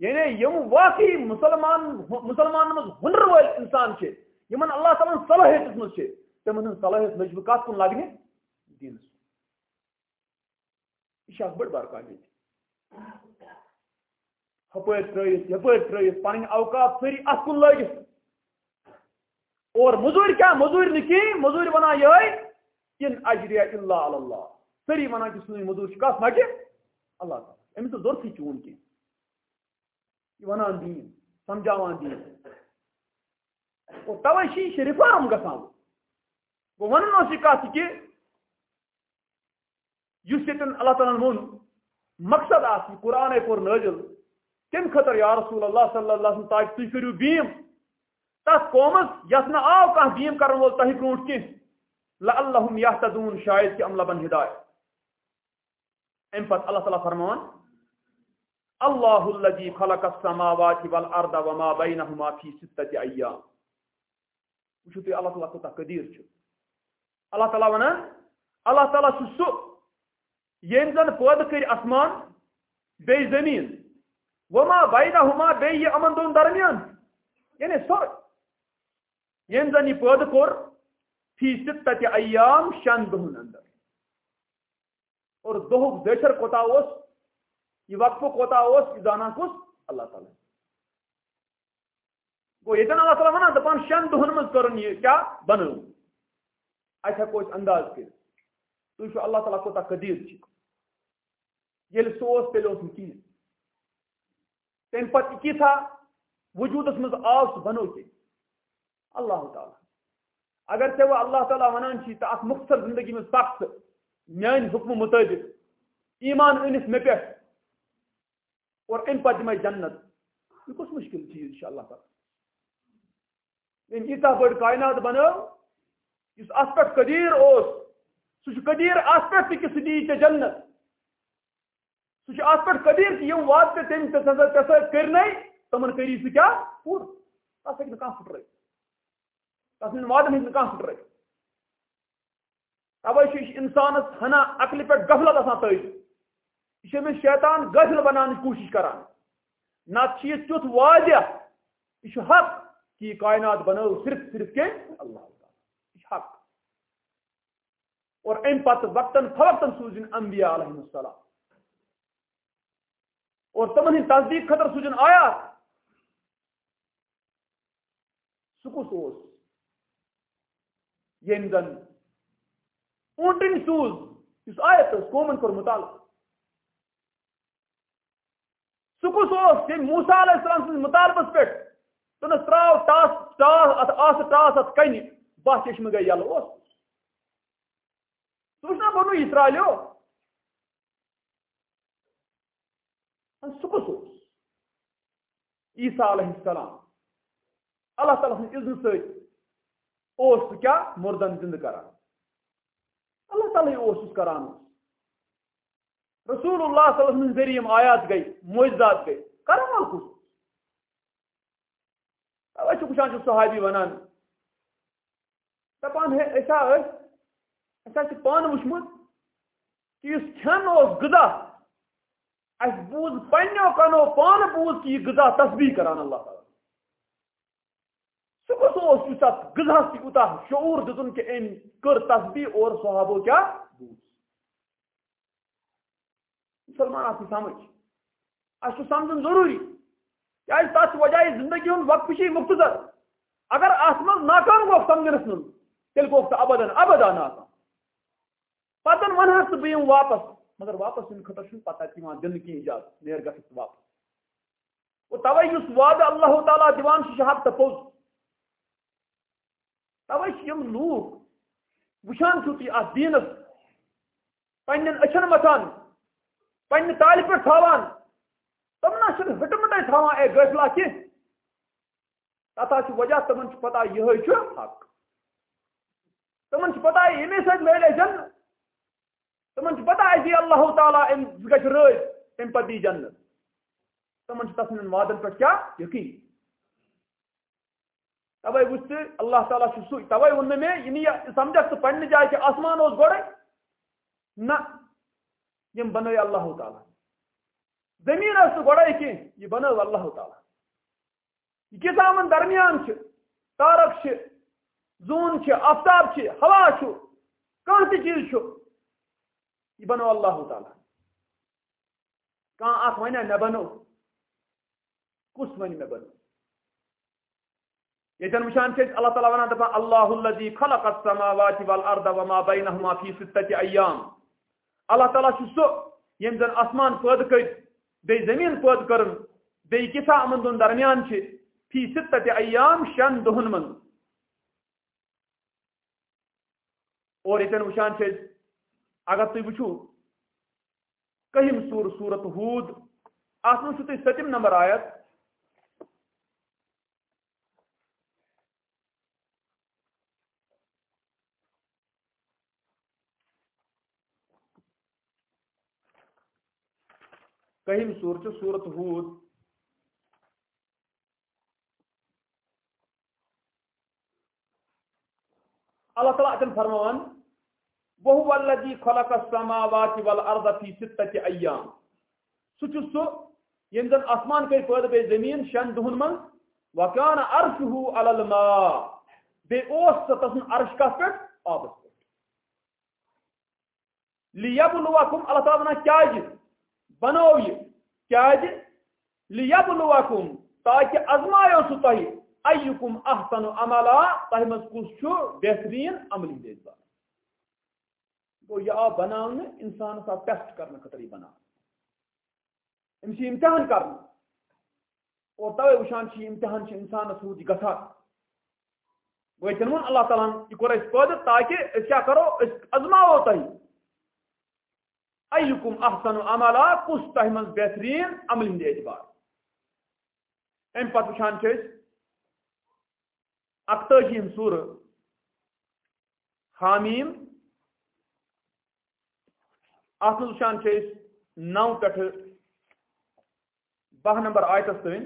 یعنی یم واقعی مسلمان مسلمان مز ہنر ول انسان چھ یمن اللہ تعالی صلاحیت مز چھ تمن صلاحیت لجب کات کن لگنے دینس یہ بڑ بار کامیابی ہپر ترت یپر ترت پن اوقات سری ات کن لگت اور مزور کیا مزور نکی مزور ونان یہ ان اجریا اللہ اللہ سری ونان کہ سن مزور کس مجھے اللہ تعالیٰ امس تو ضرورت چون کی یہ ونان دین سمجھاوان دین اور توے چھ رفارم گژھان گو ون اس کت کہ اس یتن اللہ تعالیٰ وون مقصد آ قرآن کور نازل۔ تم خطر یا رسول اللہ صلی اللہ علیہ وسلم، تاکہ تھی کرو بیم تس قومس یس نا آو کھانا بیم کرن وول تہ برونٹ کی لعلہم یحتدون شاید کہ عملہ بن ہدایت۔ ام پت اللہ تعالیٰ فرمان، اللہ الذي خلق السماوات والارض وما بينهما في سته ايام وشو تي اللہ تعالیٰ کوتا قدیر چھ۔ اللہ تعالیٰ ونان اللہ تعالیٰ چھ سو یم زن پود کر اسمان بے زمین. وما بینہما بی امن دون درمیان. یعنی سور یم یعنی زن یہ پید کور فی ستت ایام شن دہن اندر. اور دہک دیشر کوتا اس یہ وقف کوتا اس یہ دانا کس اللہ تعالی. گو یہ اللہ تعالیٰ ونان دپان شن دہن مز کرن یہ کیا؟ بنو. اتھ ہیکو اس انداز کر تھی اللہ تعالیٰ کوتا قدیر یل سوس تیل اس چیز تم پتہ کیسا وجودس مز آو سہ بنو تھی اللہ تعالیٰ۔ اگر ٹھیک وہ اللہ تعالیٰ ونان تو ات مختصر زندگی من سخت، میان حکم مطابق، ایمان انس مے پہ۔ اور ام پتہ دمے جنت۔ یہ کس مشکل چیز ان اللہ تعالیٰ یم ییتہ بڑ کائنات بنو۔ اس ات پہ قدیر اس سہ قدیر ات پہ کہ سہ دی ے جنت۔ سہ ات پہ قدیر کہ یم وعد تم کرنے، تمن کری سہ کیا؟ پور۔ تس ہیٚکہِ نہٕ کانٛہہ پھٕٹرٲوِتھ تس ہٕنٛدٮ۪ن وعدن ہیٚکہِ نہٕ کانٛہہ پھٕٹرٲوِتھ توے چھُ انسانس ہنا عقلہِ پٮ۪ٹھ غفلت آسان تٲیِتھ یہ چھُ أمِس شیطان غٲفِل بناونٕچ کوٗشِش کران۔ نتہٕ چھُ یہِ تیُتھ واضح یہ حق کہ یہ کائنات بنٲو صرف صرف کے اللہ۔ تعالیٰ یہ حق۔ اور امہ پتہٕ وقتن فوقتن سوٗزِن انبیاء علیہ السلام۔ اور تمن ہٕنٛدِ تصدیق خٲطرٕ سوٗزِن آیات سہ کس یم زن اونٹن سوز۔ اس آیت اس قومن کور مطالعہ سہ کس یم موسا علیہ السلام سن مطالبس پہ تنس تراو ٹاس ٹاس ات آس ٹاس ات کن بہ چشمہ گئی یل اس سہ بنو اسرائیلو سہ کس عیسیٰ علیہ السلام، اللہ تعالیٰ سن عزن ست کیا مردن زندہ کران۔ اللہ تعالیٰ اس کران۔ رسول اللہ صلی اللہ علیہ وسلم ذریعہ آیات گئی، معجزات گئی۔ کرن وال کس؟ اوے وچان اچھا صحابی ونان دپان ہے، ایسا ایسا پان وچمت کہ اس کھین اس غذا اس بوز پنو کنو پان بوز کہ یہ غذا تسبیح کران اللہ تعالیٰ۔ سہ کس اس غذا یوتہ شعور دتن کہ ام کر تصبیح اور صحابو کیا؟ بوز۔ مسلمان آپ سمجھ۔ اس سمجھن ضروری۔ کیاز تس وجہ زندگی ہند وقت چھ مختصر اگر ات من ناکام گوک سمجھنس من تیل گوک تو ابدن ابدا ناکام۔ پتن ونہ ژٕ واپس مگر واپس یِنہٕ خٲطرٕ چھُنہٕ پتہ دِوان دِنہٕ کینٛہہ اجازت نیر گژھِ واپس۔ گوٚو تَوَے یُس وعدٕ اللہ تعالیٰ دِوان چھُ یہِ چھُ حق تہٕ پوٚز توے یم لوگ وچان چھو تھی ات دینس۔ پنن اچھن متان پنہ تالہ پہ تھاوان۔ تم نہ چھن ہٹمٹے تھاوان، اے غفلا کی تتا چھ وجہ تمن چھ پتہ یہ چھ حق۔ تمن چھ پتہ یمی سید میلے جن تمن پتہ ہے اللہ تعالی ام گچ رٲز تم پتی جنت تمن چھ وعدن پہ کیا یقین توے وچ اللہ تعالیٰ سو توے ون میں یہ سمجھک تو پنہ جائے کہ آسمان اس گوڑے نہ یم بنائی اللہ تعالیٰ زمین اس گوڑے کی یہ بنو اللہ تعالیٰ یہ کس درمیان چھ تارک چھ زون چھ آفتاب چھ ہوا چھ کان تی چیز چھ یہ بنو اللہ تعالیٰ کان اخ ونیا مے بنو کس ون مے بنو یتن وشان چھ اللہ تعالی ونان دپان اللہ الذي خلق السماوات والارض وما بينهما في سته ايام اللہ تعالی چھ سو یم زن آسمان پید کر بی زمین پید کرن بی کسا امن دون درمیان چھ فی سته ایام شن دہن من اور یتن وشان چھ اگر تھی وچھو کہم سور سورت ہود ات من تھی ستم نمبر آیت۔ کہم سور سورت ہود۔ اللہ تعالیٰ اتن فرمان وہ الذي خلق السماوات والارض في سته ايام سچ سو یم زن آسمان کئی پید بے زمین شن دہن من؟ وکان عرشه على الماء. بے اوس تسن عرش کا پٹ آبس. پٹ لیبلوکم اللہ تعالیٰ کیا جس بنو یہ کیاز لیبلوکم تاکہ ازمایو سو تہ ایکم احسن عملا؟ تہ مز کس چھو بہترین عملی دے گو یہ آو بناون انسان سا ٹیسٹ کرنے خطر یہ بنا امس امتحان کرنا۔ اور توے وشان چھ امتحان چھ انسان سود گسا۔ گوئی تنمون اللہ تعالیٰ یہ کور اس پد تاکہ اس کیا کرو، اس ازماو تہ ایکم احسن عملا کس تہ من بہترین عمل ہند اعتبار۔ ام پتہ وچان چھ اکتجیم سور حامیم ات من وچان نو پہ بہ نمبر آیتس تین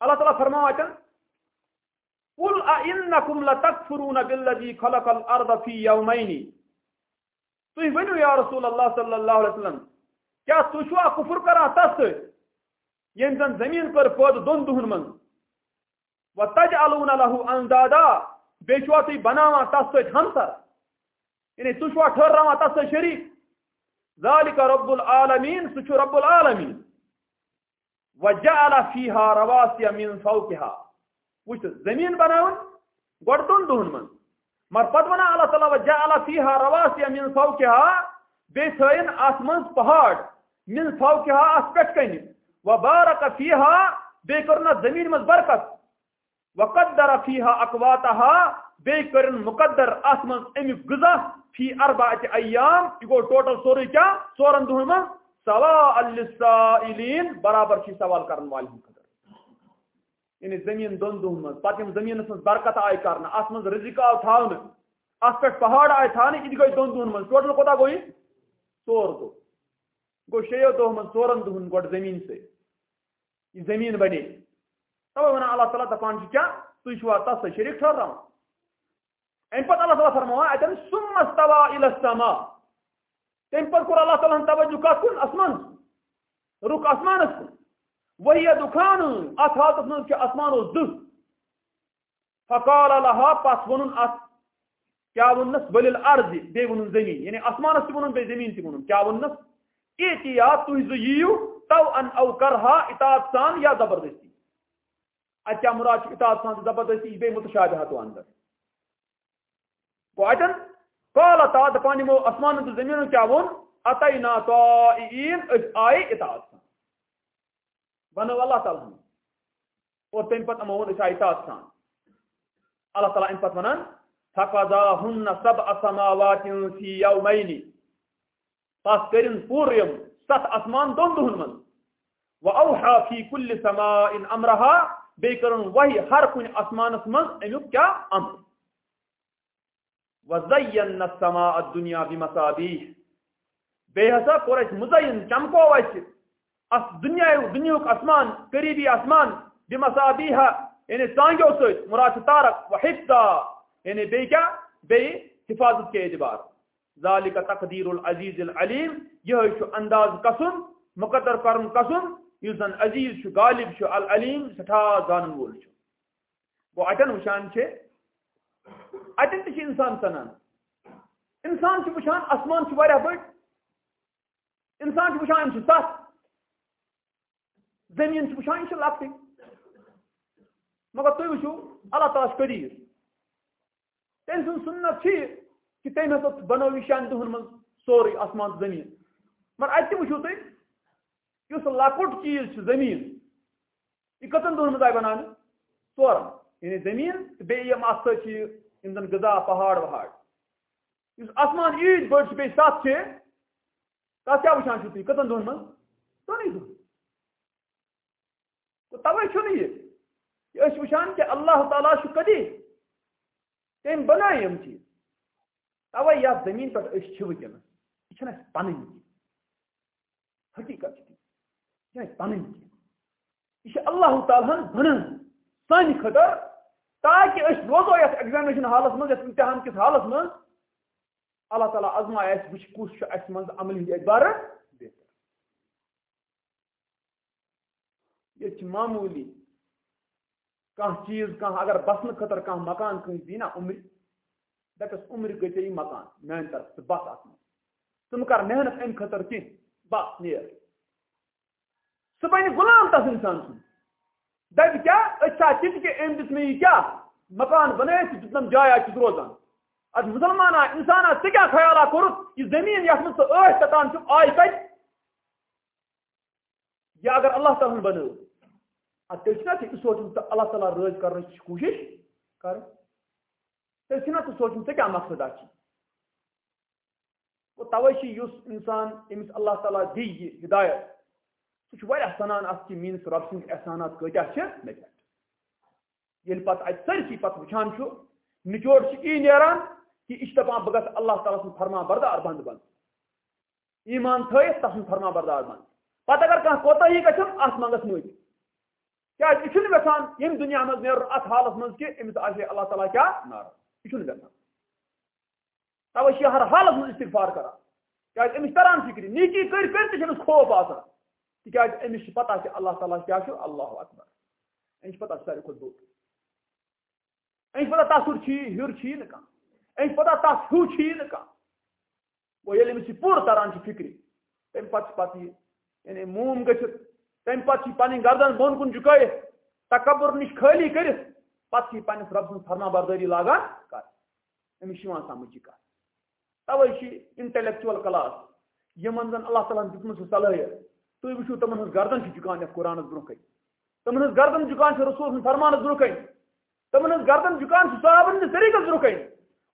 اللہ تعالیٰ فرماو اتن قل ائنکم لتکفرون بالذی خلق الارض فی یومین تُہۍ ؤنِو یا رسول اللہ صلی اللہ علیہ وسلم، کیا تُہۍ چھوا کفر کران تس؟ سۭتۍ ییٚمۍ زن زمین کٔر پٲدٕ دۄن دۄہن منٛز وتجعلون له اندادا بیٚیہِ چھوا تُہۍ تس سۭتۍ ہمسر یعنی تُہۍ چھوا ٹھٔہراوان تس سۭتۍ شریٖک. ذالک رب العالمین سُہ چھُ رب العالمین. وجعل فيها رواسي من فوقها وچھ زمین بناون گۄڈٕ دۄن دۄہن منٛز مگر پتہٕ ونان اللہ تعالیٰ وجعل فيها رواسي من فوقها بیٚیہِ تھٲیِن اتھ منٛز پہاڑ، من فوقها اتھ پٮ۪ٹھ کنہِ وبارك فيها بیٚیہِ کٔرٕن اتھ زمین منٛز برکت. وقدر فيها اقواتها بیٚیہِ کٔرٕن مقدر اتھ منٛز غذا فی اربعة ایام یہ گوٚو ٹوٹل سورُے کیٛاہ ژورن دۄہن منٛز سوا السائلین برابر چھ سوال کرن والن خاطر یعنی زمین دون دون من پتہ زمین من برکت آئی کرنا ات من رزق آو تھاون ات پہ پہاڑ آئی تھانے یہ گئی دون دون من ٹوٹل کوتا گوئی ژور دو. گو شیو دو من ژورن دہن گوڑ زمین سے یہ زمین بنے تو ونان اللہ تعالیٰ دپان کیا تھی تس شریک ٹھہراوان ام پتہ اللہ تعالیٰ فرماوان اتن ثم استوى الى السماء تم پہ کور اللہ تعالیٰ توجہ کت کن اسمان رخ آسمانس کن وہی دکان ات حالت من کہ آسمان اس دہ فقال لها پس ون ات کیا ونس بل الارض بی ون زمین یعنی آسمانس تہ ون بی زمین تہ ون کیا ونس ایتیا تھی یو تو ان او کرها اطاعت سان یا زبردستی اتیا مراد اطاعت سان زبردستی بے متشابہات اندر۔ گو اتن اچھا، قال تا دپان یمو اسمان تو زمین کیا ون اتینا طائعین، اس آئی اطاعت سان بنو اللہ تعالی ہم۔ اور تم پت امو اس آئی اطاعت سان اللہ تعالی ان پت ونان فقضاهن سبع سماوات في يومين پس کرن پوریم ست اسمان دون دہن من۔ واوحى في كل سماء امرها بیکرن وحی ہر کن اسمانس من امیک کیا امر؟ وزین السماء الدنیا بمصابیح بے ہسا کور اس مزین چمکو اس اس دنیا دنیا اسمان قریبی اسمان بمصابیح یعنی سانگو سوت مراد تارک وحفظا یعنی بے کیا بے حفاظت کے اعتبار۔ ذالک تقدیر العزیز العلیم یہ شو انداز قسم، مقدر کرم قسم۔ یوزن عزیز شو، غالب شو، العلیم سٹھا زانن وول شو۔ وہ اٹن وشان چھے۔ اتن تہ انسان سنان۔ انسان چھ وچھان آسمان چھ واریاہ بڑ انسان چھ وچھان چھ سخت زمین چھ وچھان چھ لکٹی مگر تھی وچھو اللہ تعالیٰ قدیر تم سن سنت چھ کہ تم ہسا بنو شان دہن من سورے آسمان زمین۔ مگر اتہ وچھو تھی اس لکٹ چیز زمین، یہ کتن دہن من آئی بنانے ژورن۔ یعنی زمین بیٚیہِ یِم اَتھ سۭتۍ چھِ، یِم زَن غذا، پہاڑ وہاڑ۔ یُس آسمان ییٖتۍ بٔڑ چھِ، بیٚیہِ سَتھ چھِ۔ تَتھ کیٛاہ وٕچھان چھُو تُہۍ؟ کٔژَن دۄہَن منٛز؟ ژۄنٕے دۄہَن۔ تہٕ تَوَے چھُنہٕ یہِ۔ وٕچھان کہِ اللہ تعالیٰ چھُ قدی تٔمۍ بَنایہِ یِم چیٖز۔ تَوَے یَتھ زٔمیٖن پٮ۪ٹھ أسۍ چھِ وٕنکٮ۪نَس یہِ چھَنہٕ اَسہِ پَنٕنۍ کینٛہہ حقیٖقت چھِ یہِ چھَنہٕ پَنٕنۍ یہِ چھِ اللہ تعالیٰ ہَن بَنان سانہِ خٲطرٕ تاکہ اس روزو یس ایگزامنیشن حالس من یس امتحان کس حالس من اللہ تعالیٰ ازمائے اس وچ کس اس من عمل ہند اعتبار بہتر۔ یہ معمولی کان چیز کان اگر بسن خطر کان مکان کن دی نا عمر دپس عمر گئی مکان میان طرف بس ات تم کر محنت ام خطر کی بس نیر۔ سہ بنہ غلام تس انسان سن۔ دب کیا؟ اچھا تت کہ ام دت میں کیا؟ مکان بنائے دتنم جایا چھ روزان۔ اد مسلمان انسان ژے کیا خیالہ کورت یہ زمین یس من ٲٹھ تتان چھ آئی کت یا اگر اللہ تعالیٰ بنو۔ اد تیل چھنا ژے سوچن تو اللہ تعالیٰ رٲض کرنٕچ کوٗشِش کر۔ تیل چھنا ژٕ سوچن ژے کیٛاہ مقصد اچھی گوٚو تَوَے چھِ یُس اِنسان أمِس اللہ تعالیٰ دی یہِ ہدایت۔ سہ سنان ات کہ میس رب سند احسانات کتیا مے پہ یل پتہ ات سرسی پتہ وچان نچوڑ ای نیران کہ یہ دپان بہ گھس اللہ تعالیٰ سن فرما بردار بند بند ایمان تھوت تس فرما بردار بند پتہ اگر کھانا کوتا ہی گھن ات منگس مت کیا یہ یھان یم دنیا مز نیر ات حالس مز کہ امس آسے اللہ تعالیٰ کیا ناراض یہ گھان توے ہر حالس مز استغفار کران کیا امس تران فکر نیکی کر کر تمس خوف آسان تکیاز امس پتہ کہ اللہ تعالیٰ کیا اللہ اکبر. امس پتہ سارے کھت بوڑ امس پتہ تصر چھی ہر چھی نا کھانا امس پتہ تس ہیو چھی نا کھانا وہ یل امس پور تران فکر تم پتہ پتہ یعنی موم گھت تم پتہ پن گردن بون کن جھکائت تکبر نش خالی کرت پتہ پنس رب سن فرما برداری لاگان کر. امس سمجھ یہ کت توے انٹلیکچل کلاس. یمن زن اللہ تعالیٰ دتم صلاحیت تھی وچو تمن ہز گردن جکان یت قرآن برو کن تمن ہز گردن جکان رسول سن فرمان برو کن تمن ہز گردن جکان صحابن ہند طریقہ برو کن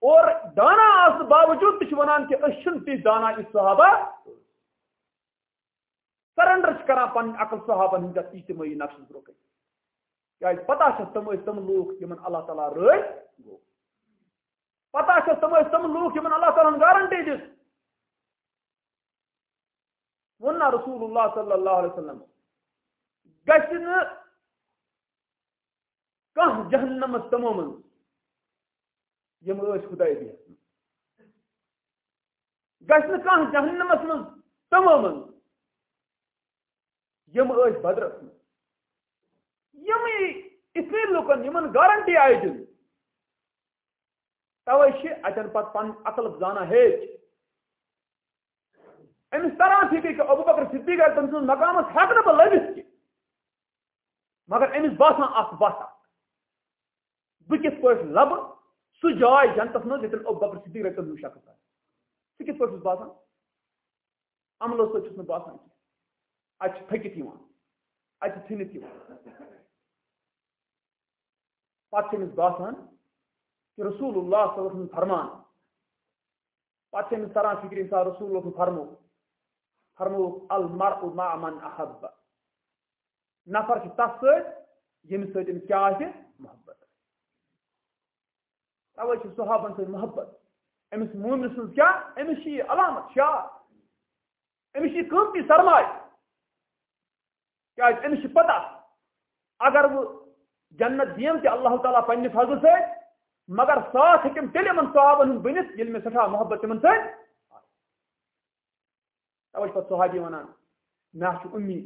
اور دانا آس باوجود تہ ونان کہ اشن تی دانا اس صحابہ سرنڈر کران پن عقل صحابن ہند اجتماعی نقش برو کن کیا پتہ تم تم لوگ یمن اللہ تعالیٰ رٲے گو پتہ تم تم لوگ یمن اللہ تعالیٰ گارنٹی دس ون رسول اللہ صلی اللہ علیہ وسلم. گھن کھانا جہنمس تمو من یم خدائے دس گھن کھانا جہنمس من تمو من یم بدرس من یم اتنی لوکن یمن گارنٹی آئی دن توے اتن پہ پن عقل زانا ہیچ امس تران فکر کہ ابو بکر صدیق تم سن مقامس ہیک نا لبس کی۔ مگر امس باسان اخ باسا بہ کت پہ لب سہ جائے جنتس مز یتن ابو بکر صدیق تم شخص سہ کت پہ باسان عملو سہ باسان کی ات تھکت ات ژھنت پتہ امس باسان کہ رسول اللہ صلی اللہ علیہ وسلم فرمان۔ پتہ امس تران فکر انسان رسول اللہ فرمو۔ فرمو المرء مع من احب نفر چھ تس ست یمس ست کیا محبت توے چھ صحابن ست محبت امس مومن سن کیا امس چھ علامت شعار امس چھ قیمتی سرمایہ کیا امس پتہ اگر وہ جنت دیم تے اللہ تعالیٰ پنہ فضل سے مگر ساتھ ہم تیل ان صحابن بنت یل میں سٹھا محبت تمن سی توے پہ صحابی ونان مے امید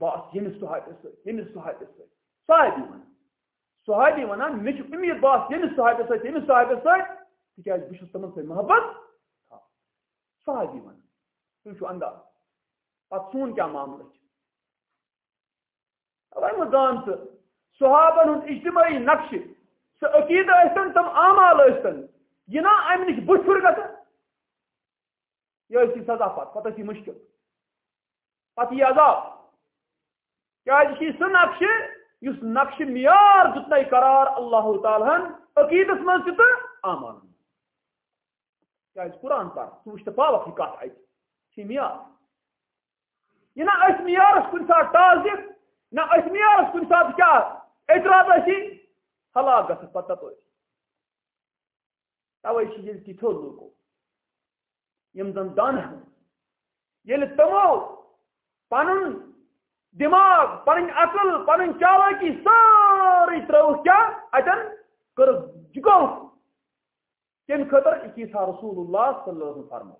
باس یمس صحابی سی یمس صحابی سی صحابی ونان صحابی ونان مے امید باس یمس صحابی سی یمس صحابی سی تکیاز بہ تمن سی محبت صحابی ونان تھی انداز پتہ سون کیا معاملہ اوے صحابن ہند اجتماعی نقشہ سہ عقید ٲسۍتن تم اعمال ٲسۍتن یہ نا امہ نش بُتھ گژھان یہ ٲسۍ سزا پتہٕ پتہٕ ٲسۍ یہِ مُشکل پتہٕ یہِ عذاب کیازِ چھِ سُہ نقشہٕ یُس نقشہٕ معیار دیُتنے قرار اللہ تعالیٰ ہن عقیدس منٛز تہِ تہٕ اعمال کیازِ قرآن پر ژٕ وٕچھ تہٕ پاوکھ یہِ کتھ معیار یہِ نا أسۍ معیارس کُنہِ ساتہٕ ٹاس دِتھ نہ أسۍ معیارس کُنہِ ساتہٕ کیٛاہ اعتراض ٲسی ہلاک گھس پتہ پہ توے یل تتھو لوکو یم زن دان یل تمو پن دماغ پن عقل پن چالاکی ساری ترو کیا؟ اتن کر جگو کم خطر؟ اکیسا رسول اللہ صلی اللہ علیہ وسلم فرمو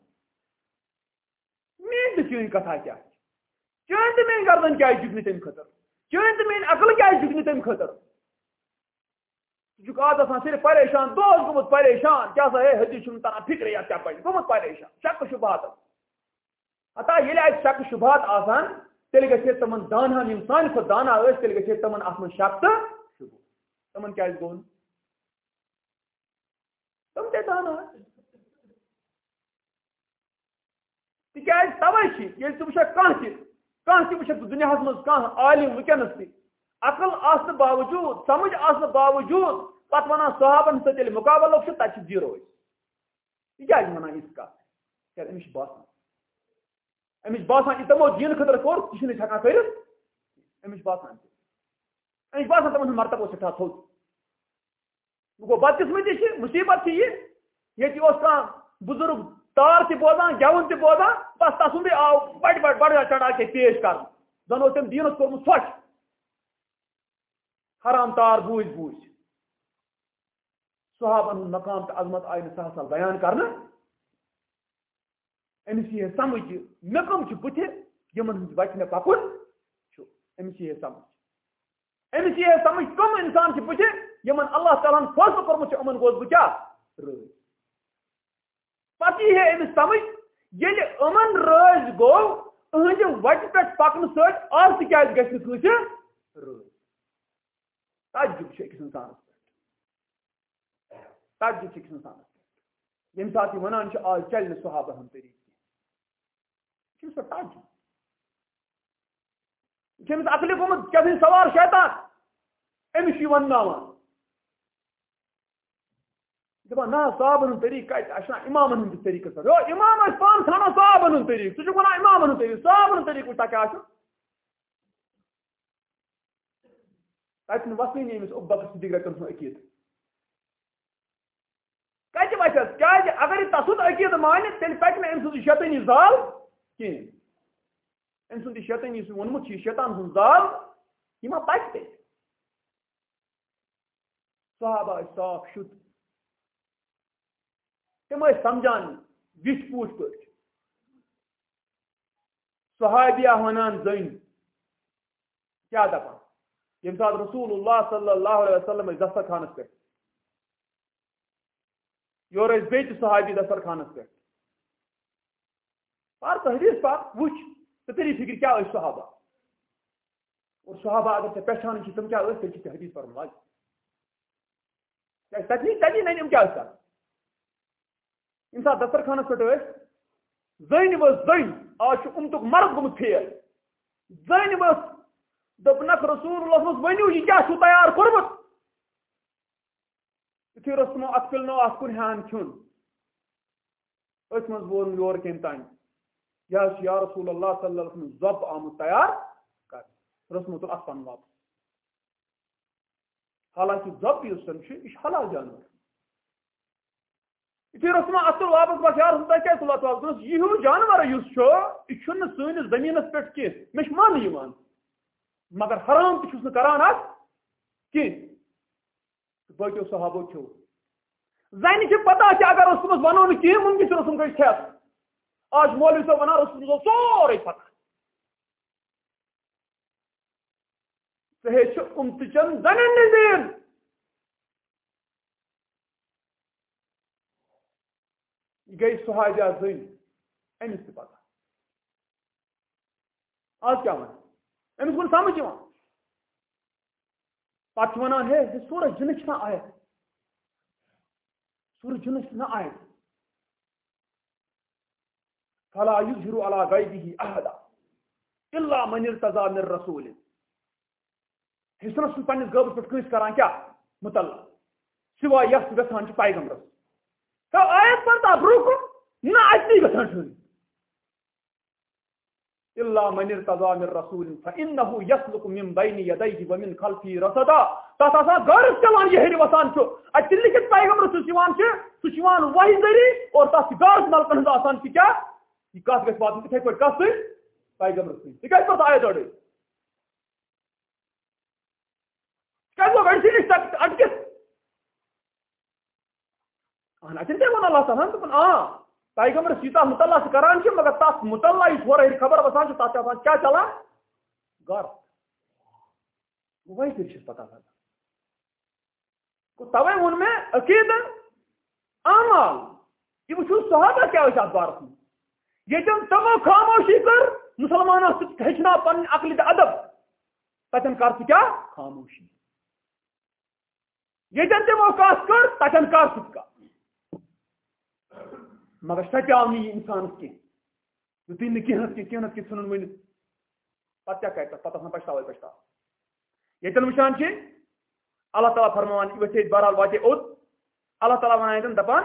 مین تو چین کتھا کیا؟ چین تو مین گردن کیا جگنی تم خطر؟ چین تو مین عقل کیا جگنی تم خطر؟ جکات آسان صرف پریشان دوس گومت پریشان۔ کیا سا ہے حدیث چھن تنا فکر یا کیا پڑھ گومت پریشان، شک شبہات۔ ہتا یل ات شک شبہات آسان تیل گژھِ تمن دانہن سان کھۄت دانا ٲسۍ تیٚلہِ گژھِ تمن اتھ منٛز شک تہٕ شبہ۔ تمن کیازِ گوٚو تم تے دانا تِکیازِ تَوے چھِ ییٚلہِ ژٕ وٕچھکھ کانٛہہ تہِ کانٛہہ تہِ وٕچھکھ دُنیاہس منٛز کانٛہہ عالم وٕنکیٚنس تہِ عقل آسنہٕ باوجوٗد، سمجھ آسنہٕ باوجوٗد پتہ ونان صحابن ستیل مقابل تک زیرو یہ کیا ونان اس کت کیا امس باسان۔ امس باسان یہ تمو دین خطر کور، یہ ہکان کر امس باسان امس باسان تمن مرتبہ سٹھا تھوت گو بدقسمتی مصیبت یہ۔ یہ بزرگ تار تہ بوزان گون تہ بوزان، بس تسند آو بڑ بڑ بڑ چڑھا کے پیش کر زن تم دینس کورمت ژھۄٹھ حرام تار بوٗزۍ بوٗزۍ۔ صحابن ہُنٛد مقام تہٕ عظمت آیہِ نہٕ سہل سہل بیان کرنہٕ أمِس یی ہے سمجھ یہِ مےٚ کٕم چھِ بٕتھِ یِمن ہٕنٛدۍ وَتہِ مےٚ سمجھ۔ أمِس یی ہے سمجھ کٕم اِنسان چھِ بٕتھِ اللہ تعالیٰ ہن فٲصلہٕ کوٚرمُت چھُ یِمن گوٚوس پتہ یی ہے سمجھ ییٚلہِ یِمن رٲضۍ گوٚو أہٕنٛدِ وَتہِ پٮ۪ٹھ پکنہٕ سۭتۍ آز تہِ کیٛازِ گژھِ نہٕ تعجب أکِس اِنسانس پٮ۪ٹھ أکِس اِنسانس ییٚمہِ یعنی ساتہٕ یہِ وَنان چھُ آز چلہِ نہٕ صحابن ہُنٛد طریٖقہٕ کینٛہہ یہِ چھُ أمِس پٮ۪ٹھ یہِ چھُ أمِس عقلہِ گوٚمُت کیٛاہ سا سوار شیطان۔ أمِس چھُ یہِ ونناوان دپان نہ صحابن ہُنٛد طریٖقہٕ کتہِ اَسہِ چھُنہ اِمامن ہُنٛد طریٖقہٕ پٮ۪ٹھ ہو اِمام ٲسۍ پانہٕ ژھانڈان صحابن ہُنٛد طریٖقہٕ ژٕ چھُکھ وَنان اِمامن ہُنٛد طریٖقہٕ صحابن ہُنٛد طریٖقہٕ وٕچھتا کیٛاہ چھُ تَتہِ تتہِ وسنٕے أمِس بکر صدیق رتن سُنٛد عقیٖدٕ کتہِ وسٮ۪س کیٛازِ اگر یہِ تسُنٛد عقیٖدٕ مانہِ تیٚلہِ پکہِ نہٕ أمۍ سٕنٛز یہِ شیطٲنی زال کِہیٖنۍ أمۍ سُنٛد یہِ شیطٲنی سُہ ووٚنمُت چھُ یہِ شیطان سُنٛد زال یہِ ما پکہِ تیٚلہِ صحابہ ٲسۍ صاف شُد تم ٲسۍ سمجھان وِتھ پوٗٹھ پٲٹھۍ صحابیہ ونان زٔنۍ کیٛاہ دپان یم سات رسول اللہ صلی اللہ علیہ وسلم دستر خانس پہ یور بیت صحابی دستر خانس پہ پار تحدیث پاک وچ تو تیری فکر کیا اس صحابہ اور صحابہ اگر تے پہچان کی تم کیا اس تیری حدیث پر ملاج کیا تجنی تجنی نہیں کیا اس کا انسان دستر خانس پہ زین و زین آج امتک مرد گمت پھیر زین و دپنک رسول اللہ مس ونیو یہ کیا چھو تیار کورمت یتھے رسمو ات پلنو ات کن ہان کھن اس مز وون یور کین تان یا یا رسول اللہ صلی اللہ علیہ وسلم زب آمد تیار کر رسمو تو ات پن واپس حالانکہ زب یس یہ حلال جانور یتھے رسمو ات واپس بس یار ہم کیا صلی اللہ علیہ وسلم یہ جانور یس چھو یہ چھن سٲنِس زمینس پٮ۪ٹھ کینٛہہ مےٚ چھُ ماننہٕ یِوان مگر حرام تس کران ات کی باقیو صحابو کھو زن کی پتہ کہ اگر رسمس ونو نا کہین ممکن سے رسم گئی کھیت آج مولوی صاحب ونان رسم سورے پتہ۔ ژے امتچن زنن نظیر گئی سہاجہ زن امس تہ پتہ۔ آج کیا ون أمس گوٚو سمجھ یِوان پتہٕ چھِ وَنان ہے سورہ جنہٕ چھِنا آیت سورہ جنہٕ چھِنا آیت فلا يظهر على غيبه احدا الا من ارتضى من رسول۔ حسنس پنس غٲبس پٮ۪ٹھ کٲنٛسہِ کران کیٛاہ مطلع۔ سوائے یس گژھان چھُ پیغمبرس آیت پرتا برونٛہہ کُن نہ اَتہِ گژھان ٹھٕہرۍ الا من ارتضى من رسول فانه يسلك من بين يديه ومن خلفه رصدا. تات اسا غرض چلان یہ ہری وسان چھ ات لکھت پیغمبر سچوان چھ سچوان وحی ذری اور تات غرض ملکن آسان کی کیا؟ یہ کات گس بات تھے پٹ کس پیغمبر سی یہ کس پتہ آیت اڑے کیا وہ گڑ اٹکس انا چنتے ون اللہ تعالی تو ہاں. پیغمبر سیتا مطلع سے کران چھ مگر تاس مطلع ہی تھوڑا خبر وسان چھ تاس آسان کیا چلا؟ گھر وہی پھر چھ پتہ لگا کو توے ان میں عقید اعمال۔ یہ وچھو صحابہ کیا ہوئی ات بارس میں؟ یہ تم تمو خاموشی کر مسلمان ہچنا پن عقل ادب۔ تتن کر کیا؟ خاموشی۔ یہ جن تمو کاس کر تتن کر کا مگر سچاو نہیں انسانس کی۔ یوتھی نہ کینس کی کینس کی ژھنن ونت پتہ کیا کرتا پتہ آسان پشتاوے پشتاو۔ یتن وچان چھ اللہ تعالیٰ فرمان وتھے بہرحال واتے اوت اللہ تعالیٰ ونان دپان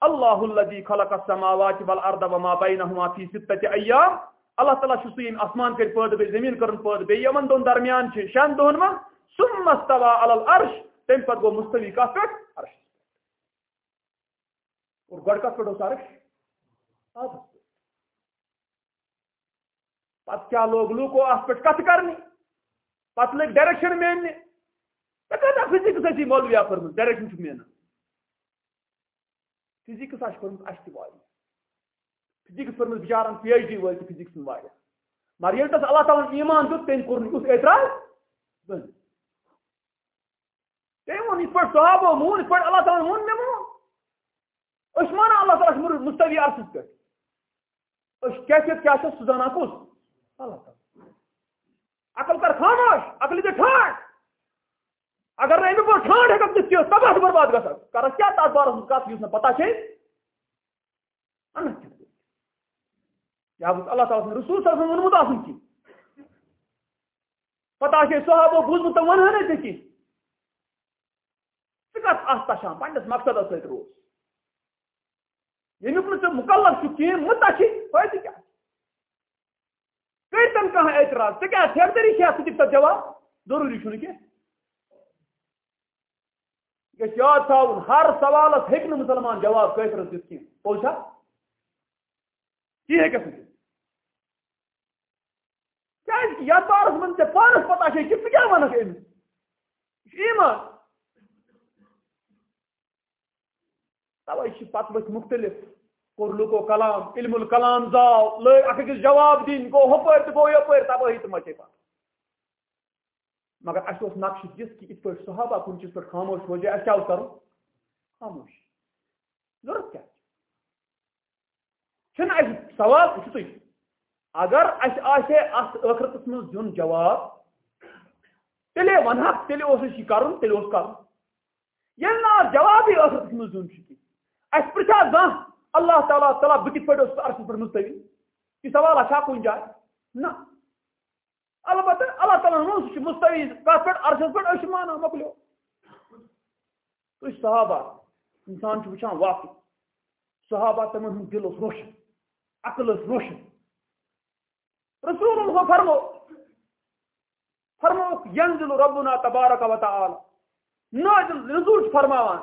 اللہ الذي خلق السماوات والارض وما بينهما في سته ايام اللہ تعالیٰ چھ سُہ ییٚمۍ آسمان کٔرۍ پٲدٕ بیٚیہِ زٔمیٖن کٔرٕن پٲدٕ بیٚیہِ یِمن دۄن درمیان چھِ شٮ۪ن دۄہن منٛز ثم استوى على العرش۔ تمہِ پتہٕ گوٚو مستوی کتھ پٮ۪ٹھ عرش۔ اور گڑ کت پہ عرش آبس پت کیا لوگ لوکو ات پہ کت کرنی؟ پت لگ ڈائریکشن میننے کتا فزکس اسی مولوی پھرمت ڈائریکشن چھ مینا فزکس آش پھرمت اش تہ واریاہ فزکس پھرمت بچارن پی ایچ ڈی ول فزکس من واریاہ مگر ییٚلہِ تس اللہ تعالیٰ ایمان دیُت تٔمۍ کوٚر نہٕ یُتھ اعتراض؟ بنٛد۔ تٔمۍ ووٚن یِتھ پٲٹھۍ صحابو مون یِتھ پٲٹھۍ اللہ تعالیٰ ووٚن مےٚ مون أسۍ مانان اللہ تعالیٰ چھُ مُستوی عرصس پٮ۪ٹھ کیفیت کیٛاہ چھِ سُہ زانان اللہ تعالیٰ۔ عقل کر خاموش، عقل دِ ٹھانڈ۔ اگر نہٕ اَمہِ ٹھانڈ ہٮ۪ککھ دِتھ کینٛہہ تباہ برباد گژھان کرس کیٛاہ تتھ بارس منٛز کتھ یُس نہٕ چھے یا گوٚژھ اللہ تعالیٰ سُنٛد رسول صلی اللہ علیہ ووٚنمُت آسُن کینٛہہ پتہ آسہِ صحابو بوٗزمُت تہٕ وَنہٕ نہٕ ژےٚ کینٛہہ ژٕ تشان پننِس مقصدس سۭتۍ روز۔ ییٚمیُک نہٕ ژٕ مُکلف چھُکھ کِہیٖنۍ مُتا چھِ فٲیدٕ کیٛاہ کٔرتن کانٛہہ اعتراض؟ ژٕ کیٛاہ ٹھیکدٔری چھےٚ ژٕ دِکھ تتھ جواب؟ ضروٗری چھُنہٕ کینٛہہ گژھِ یاد تھاوُن ہر سوالس ہیٚکہِ نہٕ مُسلمان جواب کٲفرس دِتھ کینٛہہ پوٚز چھا تی ہیٚکٮ۪س نہٕ دِتھ کیٛازِ کہِ یتھ بارس منٛز ژےٚ پانس پتہ چھے کہِ ژٕ کیٛاہ ونکھ أمِس یہِ چھُ ایمان۔ توے چھِ پتہٕ ؤتھۍ مختلف کوٚر لوٗکو کلام علم الکلام زاو لٲگۍ اکھ جواب دِنۍ گوٚو ہُپٲرۍ تہٕ گوٚو یپٲرۍ تبٲہی تہٕ مچے پتہٕ مگر اَسہِ اوس نقشہٕ دِتھ کہِ یِتھ صحابہ کُنہِ چیٖز پٮ۪ٹھ خاموش روزِ اَسہِ کیٛاہ اوس خاموش ضوٚرتھ کیٛاہ چھُنہٕ اَسہِ سوال وٕچھِو اگر اَسہِ آسہِ ہے اَتھ ٲخرتس منٛز جواب تیٚلے وَنہٕ تیٚلہِ اوس اَسہِ یہِ کَرُن تیٚلہِ اوس کَرُن ییٚلہِ نہٕ اَتھ جوابٕے ٲخرتس منٛز چھُ کینٛہہ اَسہِ پرٛژھا زانٛہہ اللہ تعالیٰ تعالیٰ بہٕ کِتھ پٲٹھۍ اوسُس عرصس پٮ۪ٹھ مُستوی یہِ سوال چھا کُنہِ جایہِ نہ البتہ اللہ تعالیٰ ہن ووٚن سُہ چھُ مُستوی کتھ پٮ۪ٹھ عرصس پٮ۪ٹھ أسۍ چھِ مانان مۄکلیو تُہۍ صحابہ اِنسان چھُ وٕچھان واقع صحابہ تِمن ہُنٛد دِل اوس روشن عقل ٲس روشن رسول اللہ فرمو فرمو ینزل ربنا تبارک و تعالی نازل رسول چھُ فرماوان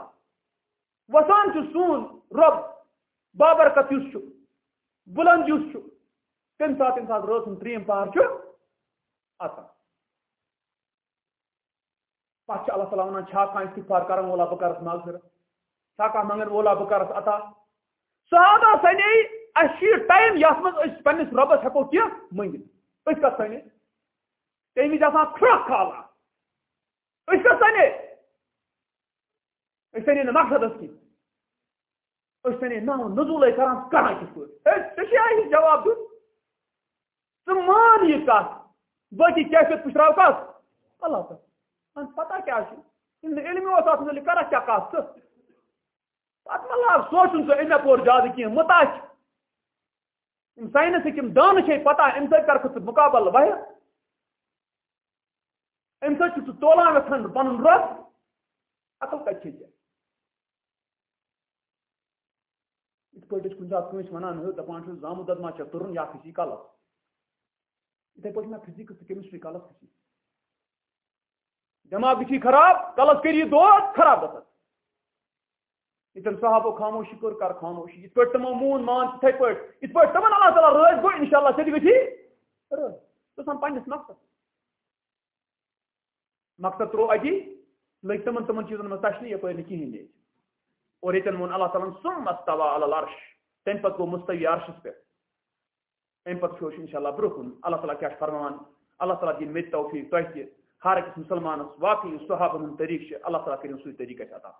وسان چھُ سون، رب بابرکت یُس چھُ بُلند یُس چھُ تمہِ ساتہٕ تمہِ ساتہٕ رٲژ ہُنٛد ترٛیِم پہر اللہ تعالیٰ ونان چھا کانٛہہ استفار کرن وولا بہٕ کرس مغفرت چھا کانٛہہ منگن وولا بہٕ کرس عطا صحابہ سنے اَسہِ چھُ یہِ ٹایم یتھ منٛز أسۍ پننِس رۄبس ہٮ۪کو کینٛہہ سنے تمہِ وِزِ آسان پھرٛکھ کھالان أسۍ کتھ سنے أسۍ سنے نہٕ مقصدس کینٛہہ أسۍ سنے نا نزولے کران کران کِتھ پٲٹھۍ ژےٚ چھِ اَسہِ جواب دیُن ژٕ مان یہِ کتھ باقی کیفیت پُشراو کتھ اللہ تعالیٰ پتہ کیٛاہ چھُ اوس اتھ مُتعلق کرکھ کیٛاہ کتھ ژٕ پتہٕ مہ لاگ سونٛچُن ژٕ أمۍ پوٚر زیادٕ کینٛہہ مُتا چھِ یِم ساینسٕکۍ چھے پتہ اَمہِ سۭتۍ کرکھ ژٕ مُقابل وَہہِ اَمہِ سۭتۍ چھُکھ ژٕ تولان یژھان پنُن رۄب عقل کتہِ چھے ژےٚ یِتھ پٲٹھۍ أسۍ کُنہِ ساتہٕ کٲنٛسہِ وَنان ہو دَپان چھُ زامُت دۄد ما ژےٚ تُرُن یا کھسی کَلس. یِتھٕے پٲٹھۍ مےٚ فِزِکٕس تہٕ کیمِسٹری کَلس کھسی دٮ۪ماغ گژھی خراب، کَلس کٔری دود، خراب گژھان۔ ییٚتٮ۪ن صحابو خاموشی کوٚر، کر خاموشی۔ یِتھ پٲٹھۍ تِمو مون مان تِتھٕے پٲٹھۍ۔ یِتھ پٲٹھۍ تِمن اللہ تعالیٰ رٲض گوٚو اِنشاء اللہ ژٕ تہِ گژھی۔ رٲض۔ ژٕ آسان پنٕنِس مقصد۔ مقصد ترٛوو اَتی، لٔگۍ تِمن تِمن چیٖزن منٛز تشنی یپٲرۍ نہٕ کِہیٖنۍ نیٚچ اور ییٚتٮ۪ن ووٚن اللہ تعالیٰ سُم مستوا الرش تَمہِ پتہٕ گوٚو مُستوی عرشس پٮ۪ٹھ اَمہِ پتہٕ چھُ أسۍ اِنشاء اللہ برونٛہہ اللہ تعالیٰ کیاہ چھُ اللہ تعالیٰ دِنۍ مےٚ تہِ توفیٖق ہر أکِس مُسلمانس واقعی صحابن ہُنٛد طریٖقہٕ اللہ تعالیٰ کرن سُے طریقہ اَسہِ عطا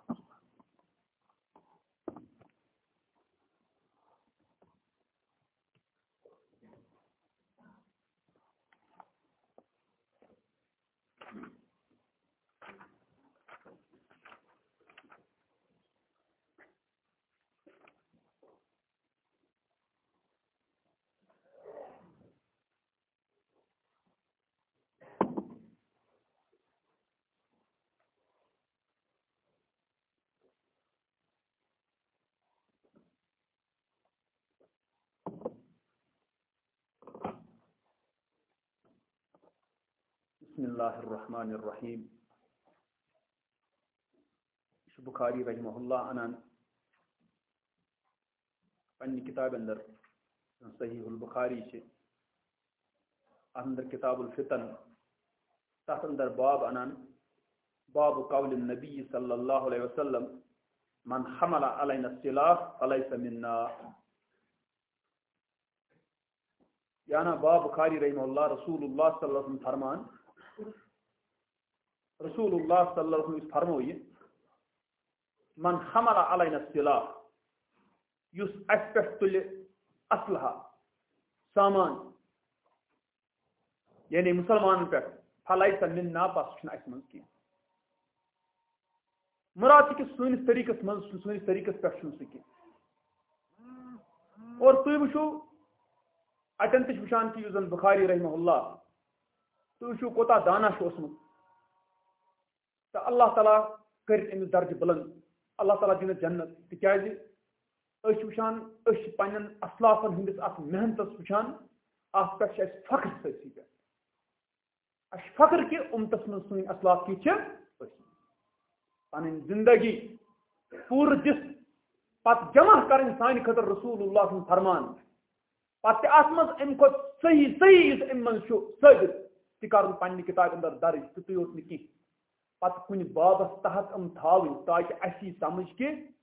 بسم الله الرحمن الرحيم بخاري رحمه الله أنا پنہ کتاب اندر صحیح البخاری سے۔ اندر کتاب الفتن تحت اندر باب انان باب قول النبی صلی اللہ علیہ وسلم۔ من حمل علینا السلاح فلیس مننا یانا باب بخاری رحمہ اللہ رسول اللہ صلی اللہ علیہ وسلم فرمان۔ رسول اللہ صلی اللہ علیہ وسلم فرموئی من حمل علینا السلاح یس اس پہ تل اسلحہ سامان یعنی مسلمان پہ فلیس مننا پس چھنا اس من کی مراد کہ سنس طریقس من سنس طریقس پہ چھن سکی اور تھی وچھو اتن تش وچان کہ زن بخاری رحمہ اللہ تھی وچھو کوتا دانا اوسمت تو اللہ تعالیٰ کر امس درج بلند۔ اللہ تعالیٰ دن جنت۔ تکیازِ أسۍ وٕچھان، أسۍ چھِ پنٛنٮ۪ن اصلافن ہٕنٛدِس اَتھ محنتس وٕچھان، اَتھ پٮ۪ٹھ چھِ اَسہِ فخر سٲرسٕے پٮ۪ٹھ۔ اَسہِ فخر کہِ اُمتس منٛز سٲنۍ اصلاف کِتھ چھِ؟ أسۍ۔ زندگی پوٗرٕ دِتھ پتہٕ جمع کرٕنۍ سانہِ خٲطرٕ رسول اللہ سُنٛد فرمان۔ پتہٕ تہِ اَتھ منٛز اَمہِ کھۄتہٕ صحیح صحیح یُس اَمہِ منٛز چھُ ثٲبت، تہِ کَرُن پنٛنہِ کِتابہِ انٛدر درٕج تِتُے یوت نہٕ کینٛہہ۔ پتہٕ کُنہِ بابس تحت یِم تھاوٕنۍ تاکہِ اَسہِ یی سمجھ کہِ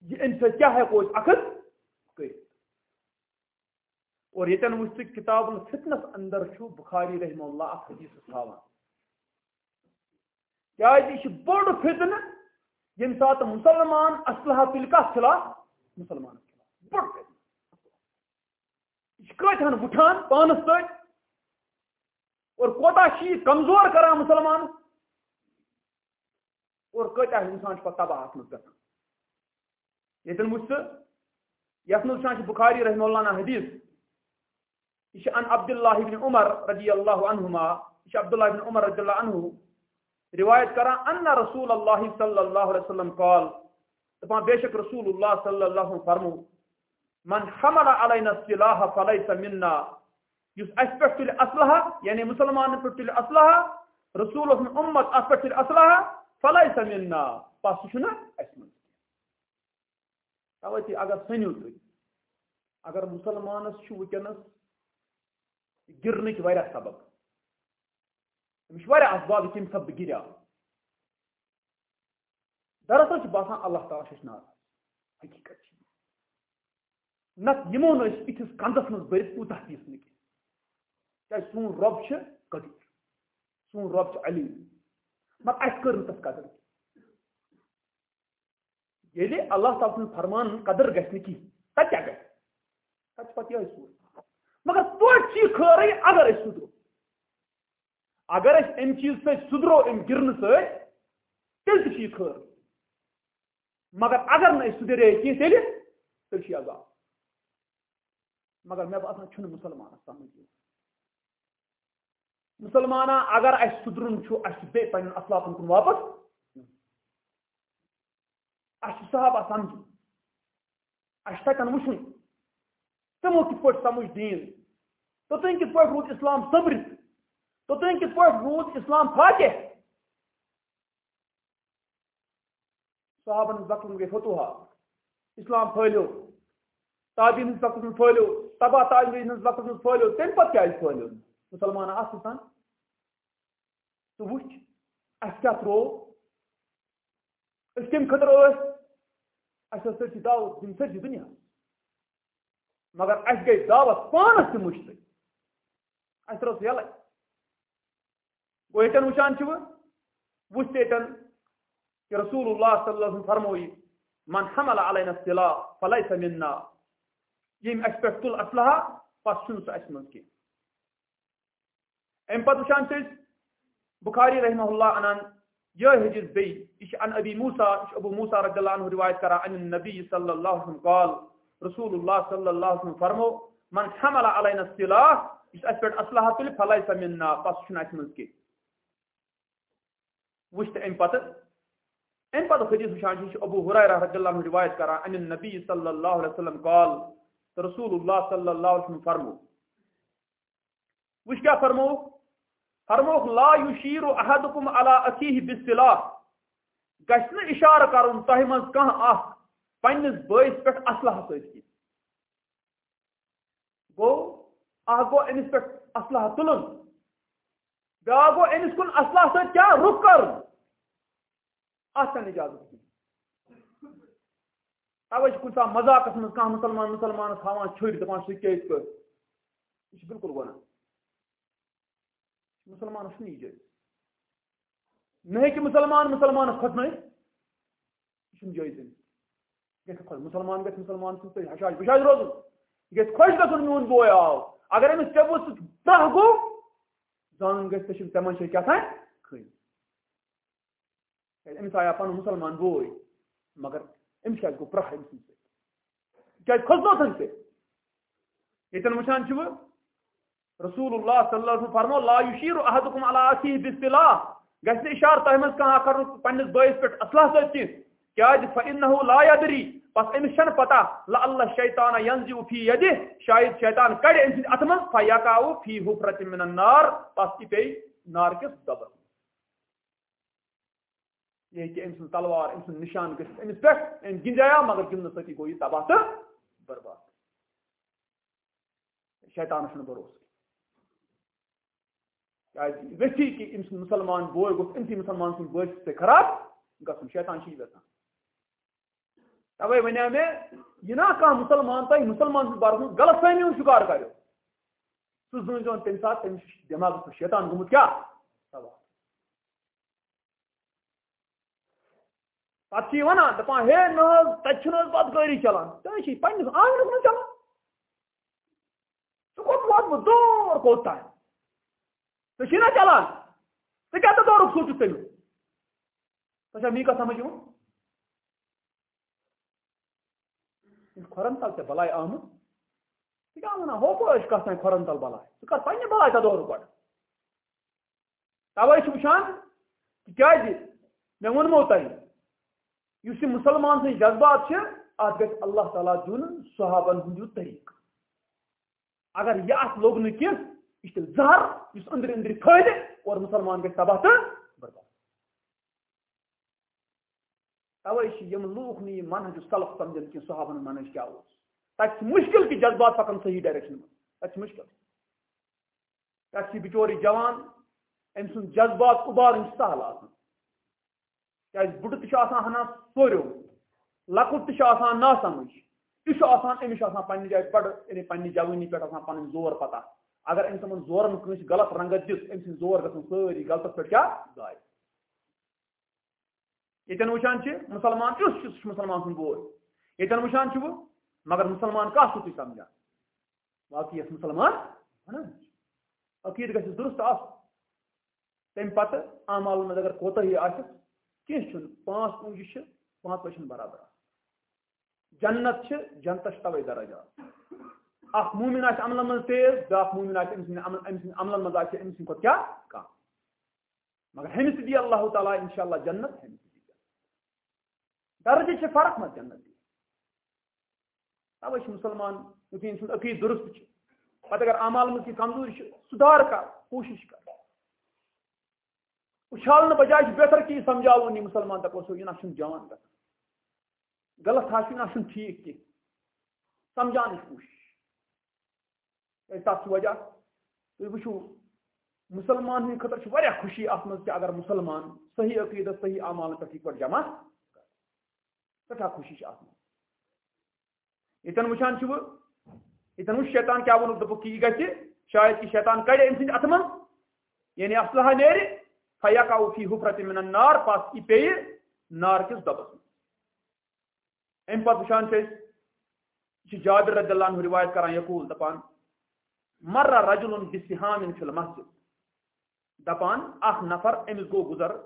یہ امہ سۭتۍ کیٛاہ ہٮ۪کو أسۍ اخذ کٔرِتھ؟ اور ییٚتٮ۪ن وٕچھ ژٕ کِتاب الفتنس اندر چھُ بخاری رحمہ اللہ اکھ حدیث تھاوان۔ کیٛازِ یہِ چھُ بوٚڑ فتنہٕ، ییٚمہِ ساتہٕ مُسلمان اسلحہ تُلہِ کتھ خلاف؟ مُسلمانس خلاف۔ بوٚڑ فتنہٕ۔ یہِ چھُ کۭتہن وٕٹھان پانس سۭتۍ اور کوتاہ چھِ یہِ کمزور کران مُسلمانس؟ اور کۭتیاہ انسان چھُ تباہ اتھ منٛز گژھان؟ یتن وچھ یتھ منٛز بخاری رحمہ اللہ عنہ حدیث، یہ ان عبداللہ بن عمر رضی اللہ عنہما، یہ عبداللہ بن عمر رضی اللہ عنہ، روایت کران ان رسول اللہ صلی اللہ علیہ وسلم قال، دپان بے شک رسول اللہ صلی اللہ علیہ وسلم فرمو، من حمل علینا السلاح فلیس منا. یس اس پہ تل اسلحہ یعنی مسلمان پہ تل اسلحہ رسول امت اس پہ تل اسلحہ فلیس منا پس چھُ نہ اس من توے اگر سنو تھی اگر مسلمانس ونکس گرنک واریاہ سبب امس واریاہ اسباب کم سب بہ گریا دراصل باسان اللہ تعالیٰ ہچنار حقیقت نت یمو اتس کندس من برت کوتہ تیس نک کیا سون رب قدیر سون رب علیم مگر اس کر تس قدر یعنی اللہ تعالیٰ سن فرمان قدر گھس نا تب کیا گھس تب پتہ یہ سور مگر توتہ خیر اگر اس سدرو اگر اس ام چیز سے سدرو ام گرن سی تیل تھی خیر مگر اگر نا سدرے کی تیل تیل عذاب مگر مے باسان چھن مسلمان سمجھ مسلمانہ اگر اس سدرن اس پن اسلافن کن واپس؟ اچھا صحابہ سمجھ اچھا تکن وچن تمو کت پہ سمجھ دین. تو تین کت پہ رود اسلام صبرت تو تین کت پہ رود اسلام فاتح صحابن وقت گئی فتوحا اسلام پھلیو تابعین ہز وقت پھلیو تبا تابعین ہز وقت من پتہ کیا پھلیو مسلمان آسان تو وچ اس کیا ترو؟ اس کم خطر اس اچھا سر دعوت دن سر دنیا؟ مگر اس گئی دعوت پانس تہ مشتق اس روز یل گو یتن وچان چھ وچھ یتن کہ رسول اللہ صلی اللہ علیہ وسلم فرموئی من حمل علینا السلاح فلیس منا. یم اس پہ تل اسلحہ پس چھن سہ اس من کی ام پتہ وچان چھ بخاری رحمہ اللہ عنان یہ حدیث بی اش ان ابی موسیٰ اش ابو موسیٰ رضی اللہ عنہ روایت کرا ان النبی صلی اللہ علیہ وسلم قال رسول اللہ صلی اللہ علیہ وسلم فرمو من حمل علینا السلاح اس اس پر اسلحہ تل فلیس مننا پس چھنا اس منز کی وشت ام پتہ ام پتہ حدیث وشان چھ ابو ہریرہ رضی اللہ عنہ روایت کرا ان النبی صلی اللہ علیہ وسلم قال رسول اللہ صلی اللہ علیہ وسلم فرمو وش کیا فرمو فرموک لا یشیر احدکم علی اخیہ بالسلاح گژھِ نہٕ اشارہ کرُن تۄہہِ منٛز کانٛہہ اکھ پننِس بٲیِس پٮ۪ٹھ اسلحہ سۭتۍ کینٛہہ گو اخ گو امس پہ اسلحہ تلن بیا گو امس کن اسلحہ ست کیا رخ کر ات اجازت کی توے کن سا مذاقس من کھانا مسلمان مسلمان ہاں چھڑ دپان سہ کیس کر یہ بالکل گناہ مسلمان نہیں جائز نہ کہ مسلمان مسلمان کھتن یہ جائز مسلمان گھر مسلمان سن حشاش بشاش روزن یہ گھس خوش گھن میون بوے آو اگر امس ٹیبو سہ دہ گو زان گھس تم تمن کیا تھا۔ کھن امس آیا پن مسلمان بوے مگر امس گو پرہ امس کیا کھسنو تھن سے یتن وچان رسول اللہ صلی اللہ علیہ وسلم فرمو لا یشیر احدکم علی اخیہ بالسلاح گژھِ اشار تۄہہِ منٛز کانٛہہ کَرُن پنٛنِس بٲیِس پٮ۪ٹھ اصلاح سۭتۍ کینٛہہ کیٛازِ فإنه لا يدري پس أمِس چھَنہٕ پتہ لعل شیطان ينزِو فی یدِ شاید شیطان کڑِ أمۍ سٕنٛدِ اَتھٕ منٛز فیقعو فی حفرت من النار پس یہِ پیٚیہِ نارکِس دۄبس یہِ ہیٚکہِ أمۍ سٕنٛز تلوار أمۍ سُنٛد نِشان گٔژھِتھ أمِس پٮ۪ٹھ أمۍ مگر گِنٛدنہٕ سۭتی گوٚو یہِ تباہ تہٕ برباد شیطانس چھُنہٕ بروسہٕ ویسی کہ امس مسلمان بوے گوس امسی مسلمان سن بٲس سے خراب گژھُن شیطان چھ یژھان توے ونیا مے یہ نا کانٛہہ مسلمان تۄہہِ مسلمان سٕنٛدِ بارس منٛز غلط فہمی ہُنٛد شکار کریو سُہ زٲنۍزیون تمہِ ساتہٕ تٔمِس دٮ۪ماغس منٛز شیطان گوٚمُت کیٛاہ سوال پتہٕ چھِ یہِ وَنان دَپان ہے نہ حظ تَتہِ چھُنہٕ حظ چلان تۄہہِ چھِ پنٛنِس آنٛگنَس منٛز چلان ژٕ کوٚت واتہٕ بہٕ دور کوٚت تانۍ ژٕ چھی نا چلان ژٕ کیٛاہ تہٕ دورُک سوٗنٛچِتھ تٔمِس تۄہہِ چھا میٖکا سمجھ یِوان کھۄرن تل ژےٚ بلاے آمٕژ ژٕ کیٛاہ وَنان ہو کو کَتھ تانۍ کھۄرن تل بلاے ژٕ کر پنٛنہِ بلاے تا دورُک گۄڈٕ تَوے چھُ وٕچھان تِکیٛازِ مےٚ ووٚنمو تۄہہِ یُس یہِ مُسلمان سٕنٛدۍ جذبات چھِ اَتھ گژھِ اللہ تعالیٰ دیُن صحابن ہُنٛد یُتھ طریٖقہٕ اگر یہِ اَتھ لوٚگ نہٕ کینٛہہ یہ تیل زہر اس اندر اندر پھہلے اور مسلمان گژھِ تباہ تو برباد توے یم لوک نی منہج سلف سمجھن کہ صحابن منہج کیا اس تک مشکل کہ جذبات پکن صحیح ڈائریکشن میں تک مشکل تک بچوری جوان ام سن جذبات ابار سہل آسان کیا بڑھ تہ ہنا سوریو لکٹ تہ نا سمجھ یہ امس پنہ جائے بڑ پنہ جوانی پہ پن زور پتہ اگر أمۍ تِمن زورن کٲنٛسہِ غلط رنگت دِژ أمۍ سٕنٛدۍ زور گژھن سٲری غلطس پٮ۪ٹھ کیٛاہ ضایع ییٚتٮ۪ن وٕچھان چھِ مُسلمان کیُس چھُ سُہ چھُ مُسلمان سُنٛد بوے ییٚتٮ۪ن وٕچھان چھُ بہٕ مگر مُسلمان کَتھ چھُو تُہۍ سمجھان باقٕے یَس مُسلمان وَنان عقیٖد درست آسُن تَمہِ پتہٕ اعمالن منٛز اگر کوتاہی آسٮ۪س کینٛہہ چھُنہٕ پانٛژھ پوٗنٛجہِ چھِ پانٛژھ چھِنہٕ برابر آسان جنت چھِ جنتس چھِ درجات اخ مومن آس عملن من تیز بیاکھ مومن آس أمۍ سٕنٛدِ أمۍ سٕنٛدِ عملن منٛز آسہِ أمۍ سٕنٛدِ کھۄتہٕ کم مگر ہمِس دی اللہ تعالیٰ انشاء اللہ جنت ہمِس دی درجہِ چھِ فرق مہ جنت دی. توے مسلمان یُتھُے أمۍ سُنٛد درست چھُ. پتہٕ اگر اعمال منٛز کینٛہہ کمزوری چھِ، سُدھار کر، کوٗشش کر. اچھالنہٕ بجاے چھُ بہتر کہِ یہِ سمجھاوُن یہِ مسلمان دپوس یہِ نہ چھُنہٕ جان گژھان غلط آسہِ نہ چھُنہٕ ٹھیٖک کینٛہہ سمجھاونٕچ کوٗشش. تک وجہ۔ تھی وچو مسلمان ہند خطر خوشی ات مز اگر مسلمان صحیح عقیدت صحیح اعمال پہ پہ جمع سٹھا خوشی ات متن وچان یتن وچ شیطان کیا ونک دپک یہ گژھِ شاید کہ شیطان کڑ ام سند ات من یعنی اسلحہ نیر فیقع فی حفرت من النار پس یہ پی نار کس دبس ام پتہ وچان چھ جابر رضی اللہ عنہ روایت کران یقول، دپان مر رجل بسہام فی المسجد. دپان اخ نفر امس گو گزر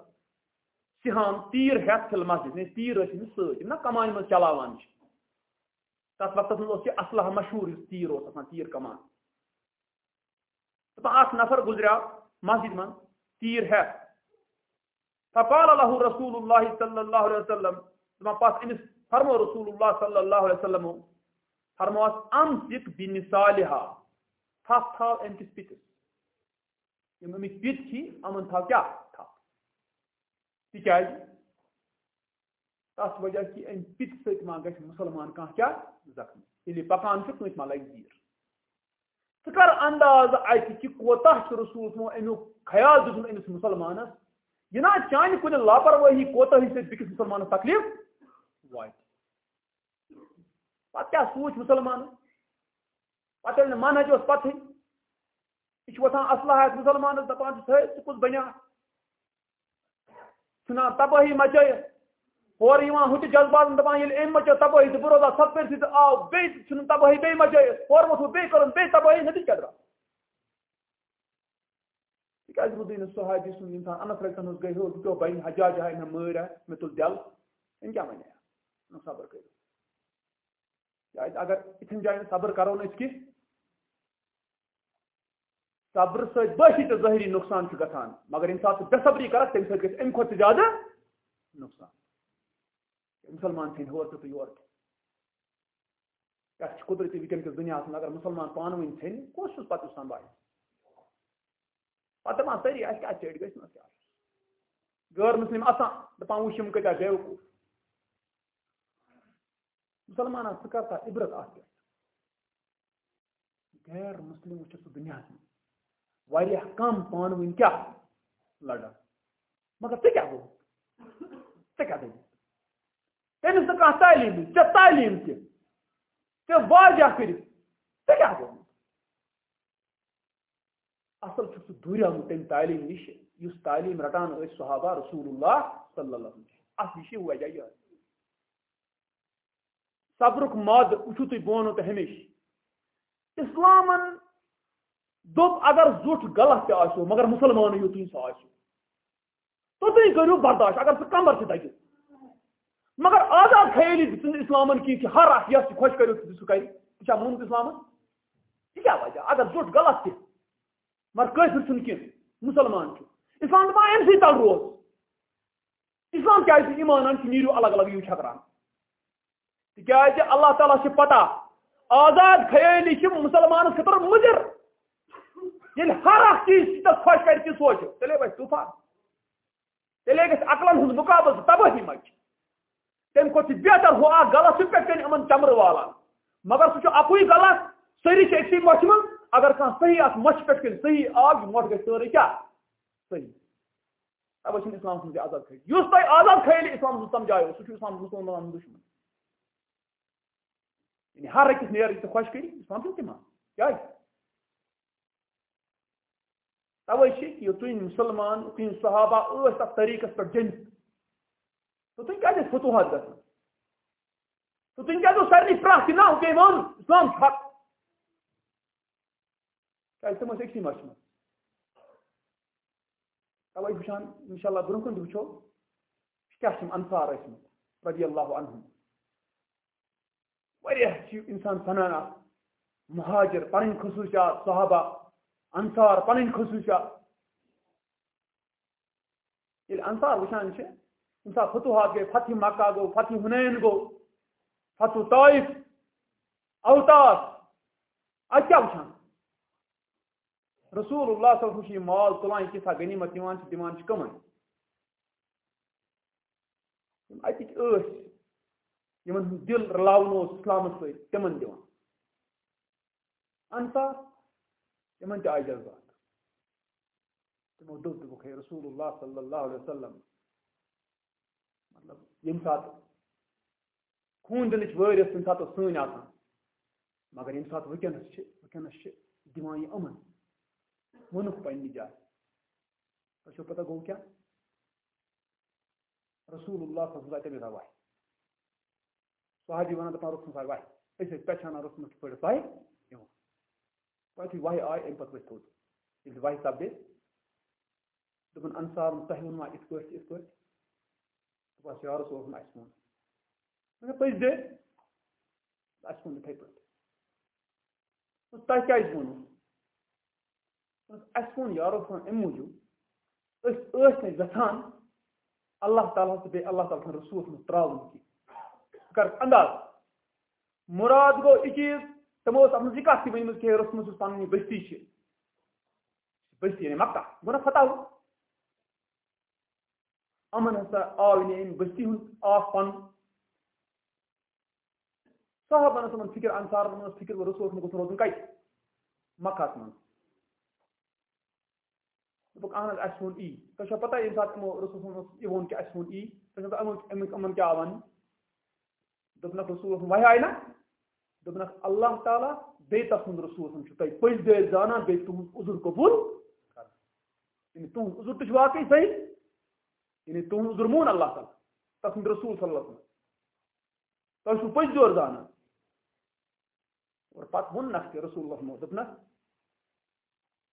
سہام تیر ہیت فی المسجد. یعنی تیر ٲسۍ أمِس سۭتۍ نا کمانہِ منٛز چلاوان چھِ. تتھ وقتس منٛز اوس یہِ اسلحہ مشہوٗر یُس تیٖر اوس، آسان تیٖر کمان. دپان، اکھ نفر گُزریٛاو مسجد منٛز، تیٖر ہیتھ فقال له رسول الله صلی اللہ علیہ وسلم، دپان پتہٕ أمِس فرمو رسول اللہ صلی اللہ علیہ وسلم فرموس امسک بنسالها. تھپ تھاو ام کس پتس یم پت چھ امن تھاو کیا تھپ تکیاز تس وجہ کہ ام پت ست ما گھ مسلمان کھانا کیا زخمی یلی پکان کنس ما لگ زیر کر انداز اتہ کہ کوتہ رسول امیک خیال دن امس مسلمانس یہ نا چانہ کن لاپرواہی کوتہی سے بکس مسلمانس تکلیف وات پتہ کیا سوچ مسلمان پتہ ییٚلہِ نہٕ منہج اوس پتہٕ یہِ چھُ وۄتھان اصلاحات مسلمانس دپان چھِ ژٕ کُس بنیا ژھٕنان تبٲہی مچٲیِتھ ہورٕ یِوان ہُہ تہِ جذبات دپان ییٚلہِ أمۍ مچٲو تبٲہی تہٕ بہٕ روزان سب کٔرسٕے تہٕ آو بیٚیہِ ژھٕنُن تبٲہی بیٚیہِ مچٲیِتھ ہورٕ ووٚتھوٕ بیٚیہِ کٔرٕن بیٚیہِ تبٲہی نتیجہِ کیٛاہ درٛاو تِکیٛازِ روٗدٕے نہٕ صحابی سُنٛد اِنسان انس رٔٹن ہٕنٛز گٔے ہیوٚر کیٛاہ بنہِ حجاج آے مےٚ مٲرۍ آے مےٚ تُل دٮ۪ل أمۍ کیٛاہ وَنہِ صبر کٔرِو کیٛازِ اگر یِتھٮ۪ن جایَن صبر کرو نہٕ أسۍ کینٛہہ صبر سۭتۍ بٲشی تہٕ ظٲہری نۄقصان چھُ گژھان۔ مگر ییٚمہِ ساتہٕ بے صبری کرکھ تَمہِ سۭتۍ گژھِ اَمہِ کھۄتہٕ تہِ زیادٕ نۄقصان مسلمان ژھٕنۍ ہور تہٕ یور۔ تہِ یَتھ چھِ قُدرتی وٕنکٮ۪ن اگر مُسلمان پانہٕ ؤنۍ ژھٕنۍ کُس چھُس پَتہٕ سنبھالہِ پَتہٕ دَپان، سٲری، اَسہِ کیٛاہ چیٚٹۍ گژھِ نہٕ کیٛاہ مسلم آسان۔ دَپان، وٕچھ یِم کۭتیاہ بیوقوٗف۔ مسلمانن ژٕ کر عبرت اتھ غیر مسلم چھُ سُہ دُنیاہس منٛز۔ واریاہ کم پانہٕ ؤنۍ کیٛاہ لڑان؟ مگر ژےٚ کیٛاہ گوٚو ژےٚ کیٛاہ دٔلیٖل؟ تٔمِس نہٕ کانٛہہ تعلیٖم ژےٚ تعلیٖم تہِ ژےٚ واریاہ کٔرِتھ، ژےٚ کیٛاہ گوٚو اصل چھُ سُہ دوٗریومُت تَمہِ تعلیٖم نِش، یُس تعلیٖم رٹان ٲسۍ صحابہ رسول اللہ صلی اللہ علیہ اتھ نِش چھِ وجہ یہِ صبرُک مد وٕچھو تُہۍ بہٕ وَنو تۄہہِ ہمیشہِ۔ اِسلامن دوٚپ اگر زُٹھ غلط تہِ آسیو مگر مسلمان یو مُسلمانٕے یوتٕے سُہ آسیو توٚتٕے کٔرِو برداشت، اگر سُہ کمبر تہِ دگہِ مگر آزاد خیٲلی ژھٕنۍ اِسلامن کینٛہہ کہِ ہر اکھ یۄس خۄش کٔرِو سُہ کَرِ یہِ چھا مونمُت اِسلامن؟ یہِ کیٛاہ وجہ؟ اگر زُٹھ غلط تہِ مگر کٲفِر چھُنہٕ کینٛہہ مُسلمان چھُ اِسلام دَپان اَمہِ سۭتۍ تل روز۔ اِسلام کیٛازِ چھُ ایٖمان اَن چھِ نیٖرِو الگ الگ یِیِو چھکران۔ تِکیٛازِ اللہ تعالیٰ چھِ پتہ آزاد خیٲلی چھِ مُسلمانس خٲطرٕ ییٚلہِ ہر اکھ چیٖز تَتھ خۄش کَرِ تہِ سوچہِ تیٚلے وَسہِ طوٗفان۔ تیٚلے گژھِ عقلن ہُنٛد مُقابلہٕ تبٲہی مچہِ تَمہِ کھۄتہٕ چھُ بہتر ہُہ اکھ غلط چھُ پٮ۪ٹھ کَنۍ یِمن چمرٕ والان مگر سُہ چھُ اَکُے غلط سٲری چھِ أکسٕے مۄچھِ منٛز اگر کانٛہہ صحیح اَتھ مۄچھِ پٮ۪ٹھ کَنۍ صحیح آو یہِ مۄٹھ گژھِ سٲرٕے کیٛاہ صحیح تَوے چھُنہٕ اِسلام سُنٛد آزاد خیٲلی یُس تۄہہِ آزاد خیٲلی اِسلام سُنٛد سمجھایو سُہ چھُ اِسلام مُسلمان ہُنٛد دُشمن۔ یعنی ہر أکِس نیرِ ژٕ خۄش کٔرِ اِسلام چھُنہٕ تِم کیٛازِ توے یوتن مسلمان یوتن صحابہ ٲسۍ تتھ طریقس پٮ۪ٹھ جٔمِتۍ توتن کیٛازِ ٲسۍ فتوحات گژھان توتن کیٛازِ اوس سارنٕے پرٛاہ کہِ نہ اوکے ووٚن اسلام حق کیٛازِ تِم ٲسۍ أکسٕے مَچھِ منٛز توے وٕچھان انشاء اللہ برونٛہہ کُن تہِ وٕچھو انصار رضی اللہ عنہم واریاہ چھِ اِنسان مہاجر پنٕنۍ خصوٗصیات صحابہ انصار پنٕنۍ خصوٗصیات ییٚلہِ انصار وٕچھان چھِ ییٚمہِ فتوحات گٔے فتح مکہ گوٚو فتح ہُنین گوٚو فتح طائف اوتاس اَتہِ کیٛاہ وٕچھان رسول اللہ صٲب چھُ یہِ مال تُلان یہِ کِژھا غنیٖمت نِوان چھِ دِوان چھِ کٕمن یِم اَتِکۍ ٲسۍ یِمن ہُنٛد دِل رلاوُن اوس اِسلامس سۭتۍ تِمن دِوان انصار تمن تہِ آیہِ جذبات تمو دوٚپ دوٚپُکھ ہے رسول اللہ صلی اللہ علیہ وسلم مطلب ییٚمہِ ساتہٕ خوٗن دِنٕچ وٲرۍ ٲس تَمہِ ساتہٕ ٲس سٲنۍ آسان۔ مگر ییٚمہِ ساتہٕ وٕنکٮ۪نس چھِ وٕنکٮ۪نس چھِ دِوان یہِ یِمن ووٚنُکھ پننہِ جایہِ تۄہہِ چھو پتہ گوٚو کیٛاہ رسول اللہ صلی اللہ تٔمِس آو وحی صحابی وَنان دَپان رسول صاحب وحی أسۍ ٲسۍ پہچانان رسولس کِتھ پٲٹھۍ پتہٕ وحی آے اَمہِ پتہٕ ؤتھۍ تھوٚد ییٚلہِ وحی سپدے دوٚپُن انصار تۄہہِ ووٚنوا یِتھ پٲٹھۍ یِتھ پٲٹھۍ دوٚپہس یا رسول اللہ اَسہِ ووٚن مگر پٔزۍ دے اَسہِ ووٚن یِتھٕے پٲٹھۍ تۄہہِ کیٛازِ ووٚنوٕ اَسہِ ووٚن یا رسول اَمہِ موٗجوٗب أسۍ ٲسۍ نہٕ یژھان اللہ تعالیٰ تہٕ بیٚیہِ اللہ تعالیٰ سُنٛد رسوٗلس منٛز ترٛاوُن کیٚنٛہہ کر انداز مُراد گوٚو یہِ چیٖز تمو ٲس اَتھ منٛز یہِ کَتھ تہِ ؤنمٕژ کہِ رسمس یُس پَنٕنۍ یہِ بستی چھِ بستی یعنی مکہ گوٚو نا فتح یِمن ہسا آو یعنی أمۍ بستی ہُنٛد آف پَنُن صحابن ٲس یِمن فِکر انصارن ٲس فِکر رسولس منٛز گوٚژھ روزُن کَتہِ مکھس من دوٚپُکھ اہن حظ اَسہِ ووٚن ای تۄہہِ چھو پَتہ ییٚمہِ ساتہٕ یِمو رسول اوس یہِ ووٚن کہِ اَسہِ ووٚن ای تۄہہِ چھو امیُک یِمن کیٛاہ وَنُن دوٚپنکھ رسول اوسُن وَہہِ آیہِ نا دوٚپنکھ اللہ تعالیٰ بیٚیہِ تسُنٛد رسول چھُ تۄہہِ پٔزۍ دٲرۍ زانان بیٚیہِ تُہُنٛد عُذر قبوٗل یعنی تُہُنٛد عُذر تہِ چھُ واقعی صحیح؟ یعنی تُہُنٛد عُذر مون اللہ تعالیٰ تسُنٛد رسول صلی اللہ علیہ وسلم۔ تۄہہِ چھُو پٔزۍ دور زانان اور پَتہٕ ووٚننکھ تہِ رسول اللہ دوٚپنکھ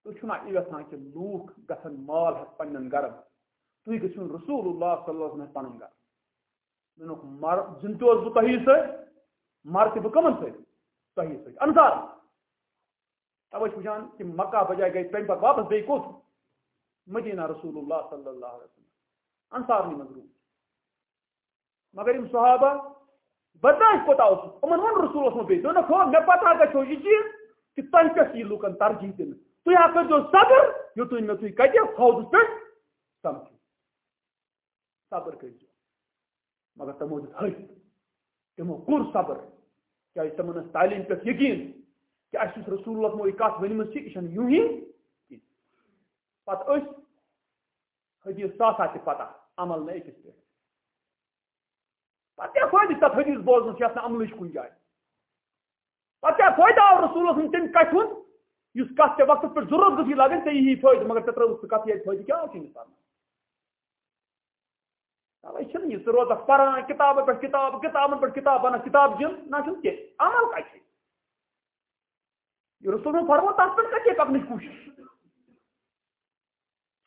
تُہۍ چھُو نا یہِ یژھان کہِ لوٗکھ گژھن مال ہٮ۪تھ پنٕنٮ۪ن گرن تُہۍ گٔژھِو رسول اللہ صلی اللہ علیہ وسلم پنُن گرٕ مےٚ دوٚپُکھ مر زِندٕ اوسُس بہٕ تۄہی سۭتۍ مر تہِ بہٕ کٕمن سۭتۍ تۄہی سۭتۍ انسار توے چھِ وٕچھان کہِ مکہ بجاے گٔے تمہِ پتہٕ واپس، بیٚیہِ کوٚت؟ مدیٖنہ رسول اللہ صلی اللہ علیہ وسلم۔ انصارنٕے منٛز روٗد مگر یِم صحابہ برداشت کوتاہ اوسُکھ یِمن ووٚن رسول اوسمُت بیٚیہِ دوٚپنکھ ہو مےٚ پتہ گژھو یہِ چیٖز کہِ تۄہہِ پٮ۪ٹھ یی لُکن ترجیح دِنہٕ۔ تُہۍ ہا کٔرۍزیو صبر یوٚتانۍ مےٚ تُہۍ کَتہِ فوجَس پٮ۪ٹھ سَمکھِو۔ صبر کٔرۍزیو۔ مگر تِمو دیُت ۂتۍ تِمو کوٚر صبر۔ کیٛازِ تِمن ٲس تعلیٖم پٮ۪ٹھ یقیٖن کہ اَسہِ یُس رسول اللہ مو یہِ کَتھ ؤنمٕژ چھِ یہِ چھَنہٕ یوٗ ہی کِہیٖنۍ پَتہٕ أسۍ ساسا عمل نہٕ أکِس پٮ۪ٹھ پَتہٕ کیٛاہ فٲیدٕ تَتھ حدیٖث بوزنَس یَتھ نہٕ عملٕچ کُنہِ جایہِ پَتہٕ کیٛاہ فٲیدٕ آو رسول سُنٛد تَمہِ کَتھِ ہُنٛد یُس کَتھ ژےٚ وقتس پٮ۪ٹھ ضروٗرت گٔژھی لگٕنۍ ژےٚ مگر ژےٚ ترٛٲوٕس سُہ کَتھ ییٚتہِ فٲیدٕ کیٛاہ چھُ تَوے چھِنہٕ یہِ ژٕ روزکھ پَران کِتابن پٮ۪ٹھ کِتاب کِتابن پٮ۪ٹھ کِتاب بَنان کِتاب نہ چھُنہٕ کیٚنٛہہ عمل کَتہِ چھِ یہ رسول فرمو تَتھ پٮ۪ٹھ کَتہِ پَکنٕچ کوٗشِش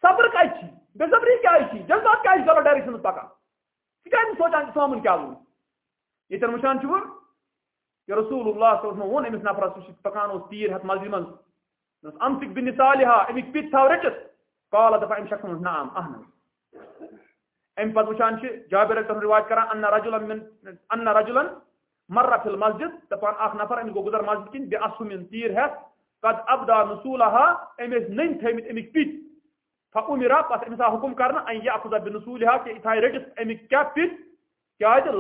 صبر کَتہِ چھِ بے صبری کیٛازِ چھِ جذبات کیٛازِ غلط ڈایریکشن منٛز پَکان ژٕ کیٛازِ نہٕ سونٛچان اِسلامن کیٛاہ ووٚن ییٚتٮ۪ن وٕچھان کہ رسول اللہ صلی اللہ علیہ وسلم ووٚن أمِس نفرس سُہ پَکان اوس تیٖر ہٮ۪تھ مسجد منٛز امسِک بِنہِ صالحہ اَمِکۍ پِتۍ تھاو رٔٹِتھ کالا دَپان أمِس شخصن نام اہن حظ اَمہِ پَتہٕ وٕچھان چھِ جابر تہٕ رِواج کران اَنہ رجُلن اَنہ رجُلن مرہ فِل مسجد دَپان اکھ نفر أمِس گوٚو مسجد کِنۍ بیٚیہِ اَسُم تیٖر ہٮ۪تھ پتہٕ ابدا نصوٗلہ أمۍ ٲسۍ نٔنۍ تھٲمٕتۍ اَمِکۍ پِتۍ فُمیرا پتہٕ أمِس آو حُکُم کرنہٕ اَنہِ یہِ اَفضا بِن نصوٗلِہا کہِ یہِ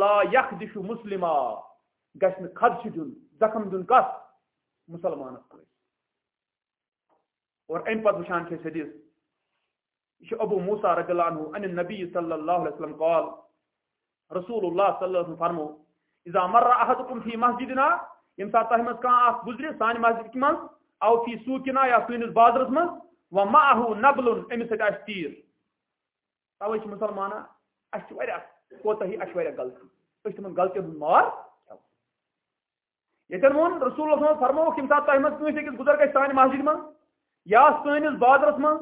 لا یکھ دِشو مُسلِما گژھِ نہٕ زخم دیُن کتھ مُسلمانس اور اَمہِ پتہٕ وٕچھان چھِ أسۍ حدیث یہ ابو موسا رضی اللہ عنہ ان نبی صلی اللہ علیہ وسلم قال رسول اللہ صلی اللہ علیہ وسلم فرمو، اذا مر احدكم في مسجدنا یم سات تہ مز کان اخ گزرِ سان مسجد کی مز، او فی سوقنا یا سینس بازرس مز، و معه نبل ام سٹ اس تیر. توے چھ مسلمانا اس چھ وریا کوتہی اس وریا غلطی اس تمن غلطی ہن مار یتن وون رسول اللہ صلی اللہ علیہ وسلم فرمو یم سات تہ مز کس گزر گژھِ سان مسجد مز، یا سینس بازرس مز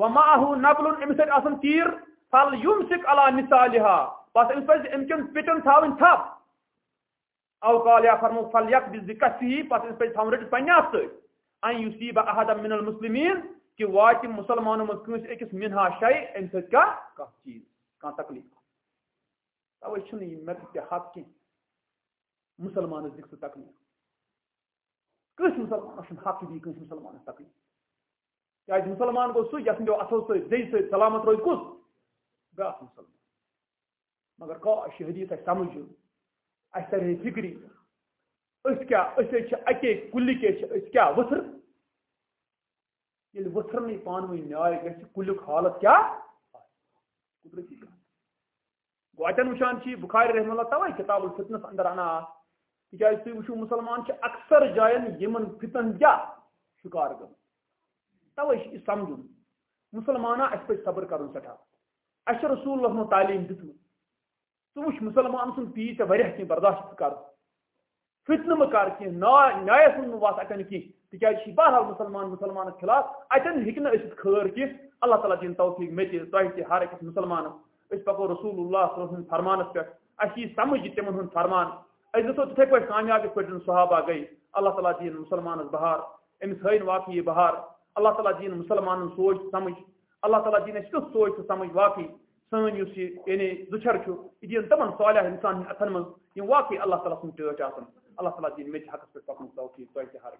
ومعه نبل امس آسان تیر فل يمسك على نسالها بس امس پز امکن پٹن تھاون تھپ او قال یا فرمو فل یک بذکته پس امس پز تھاون رٹ پنیاس س ان يصيب احد من المسلمين کہ وات مسلمانوں من کنس اکس منها شيء امس کا کا چیز کا تکلیف توے چھن یہ مت تہ حق کی مسلمان دکھ تکلیف کس مسلمان؟ چھن حق دی کس مسلمان تکلیف کیازِ مسلمان گوٚو سُہ یَتھ سٕنٛدیو اَتھو سۭتۍ زیٚیہِ سۭتۍ سلامت روزِ کُس؟ بیٛاکھ مُسلمان۔ مگر کاش یہِ حدیٖث اَسہِ سَمٕجھ اَسہِ تَرِ ہے فِکری۔ أسۍ کیٛاہ أسۍ حظ چھِ اَکے کُلِکے چھِ أسۍ کیٛاہ ؤتھٕر ییٚلہِ ؤتھرنٕے پانہٕ ؤنۍ نیاے گژھِ کُلیُک حالت کیٛاہ قُدرتی کَتھ گوٚو اَتٮ۪ن وٕچھان چھِ بُخارِ رحم اللہ تَوَے کِتاب الفتنَس اَنٛدر اَنان اَتھ تِکیٛازِ تُہۍ وٕچھِو مُسلمان چھِ اَکثر جایَن یِمن فِتن کیٛاہ شِکار گٔمٕتۍ توے سمجھن مسلمانہ اس پہ صبر کرن سٹھا۔ اس رسول اللہ تعلیم دت ثہ وچ مسلمان سن پی ژے کی برداشت کر۔ فتنہ مہ کر کی نیاس من وات اتن کی۔ تکیاز بہرحال مسلمان مسلمان خلاف اتن ہیکن اس خیر کی۔ اللہ تعالیٰ دین توفیق مے تہ تہ ہر اکس مسلمان۔ اس پکو رسول اللہ صلی اللہ علیہ وسلم فرمانس پہ اس یہ سمجھ تمن ہن فرمان۔ اس گھو تتھے پہ کامیاب پہ صحابہ گئی۔ اللہ تعالیٰ دین مسلمانس بہار۔ امس ہین واقعی بہار۔ اللہ تعالیٰ دین مسلمان سوچ سمجھ، اللہ تعالیٰ دین اس سوچ تو سمجھ واقعی سن اس یعنی دچر یہ دین تمن صالح انسان اتن من واقعی اللہ تعالیٰ سن ٹھٹ اللہ تعالیٰ دین مے حقس پہ پکن توفیق تہ ہر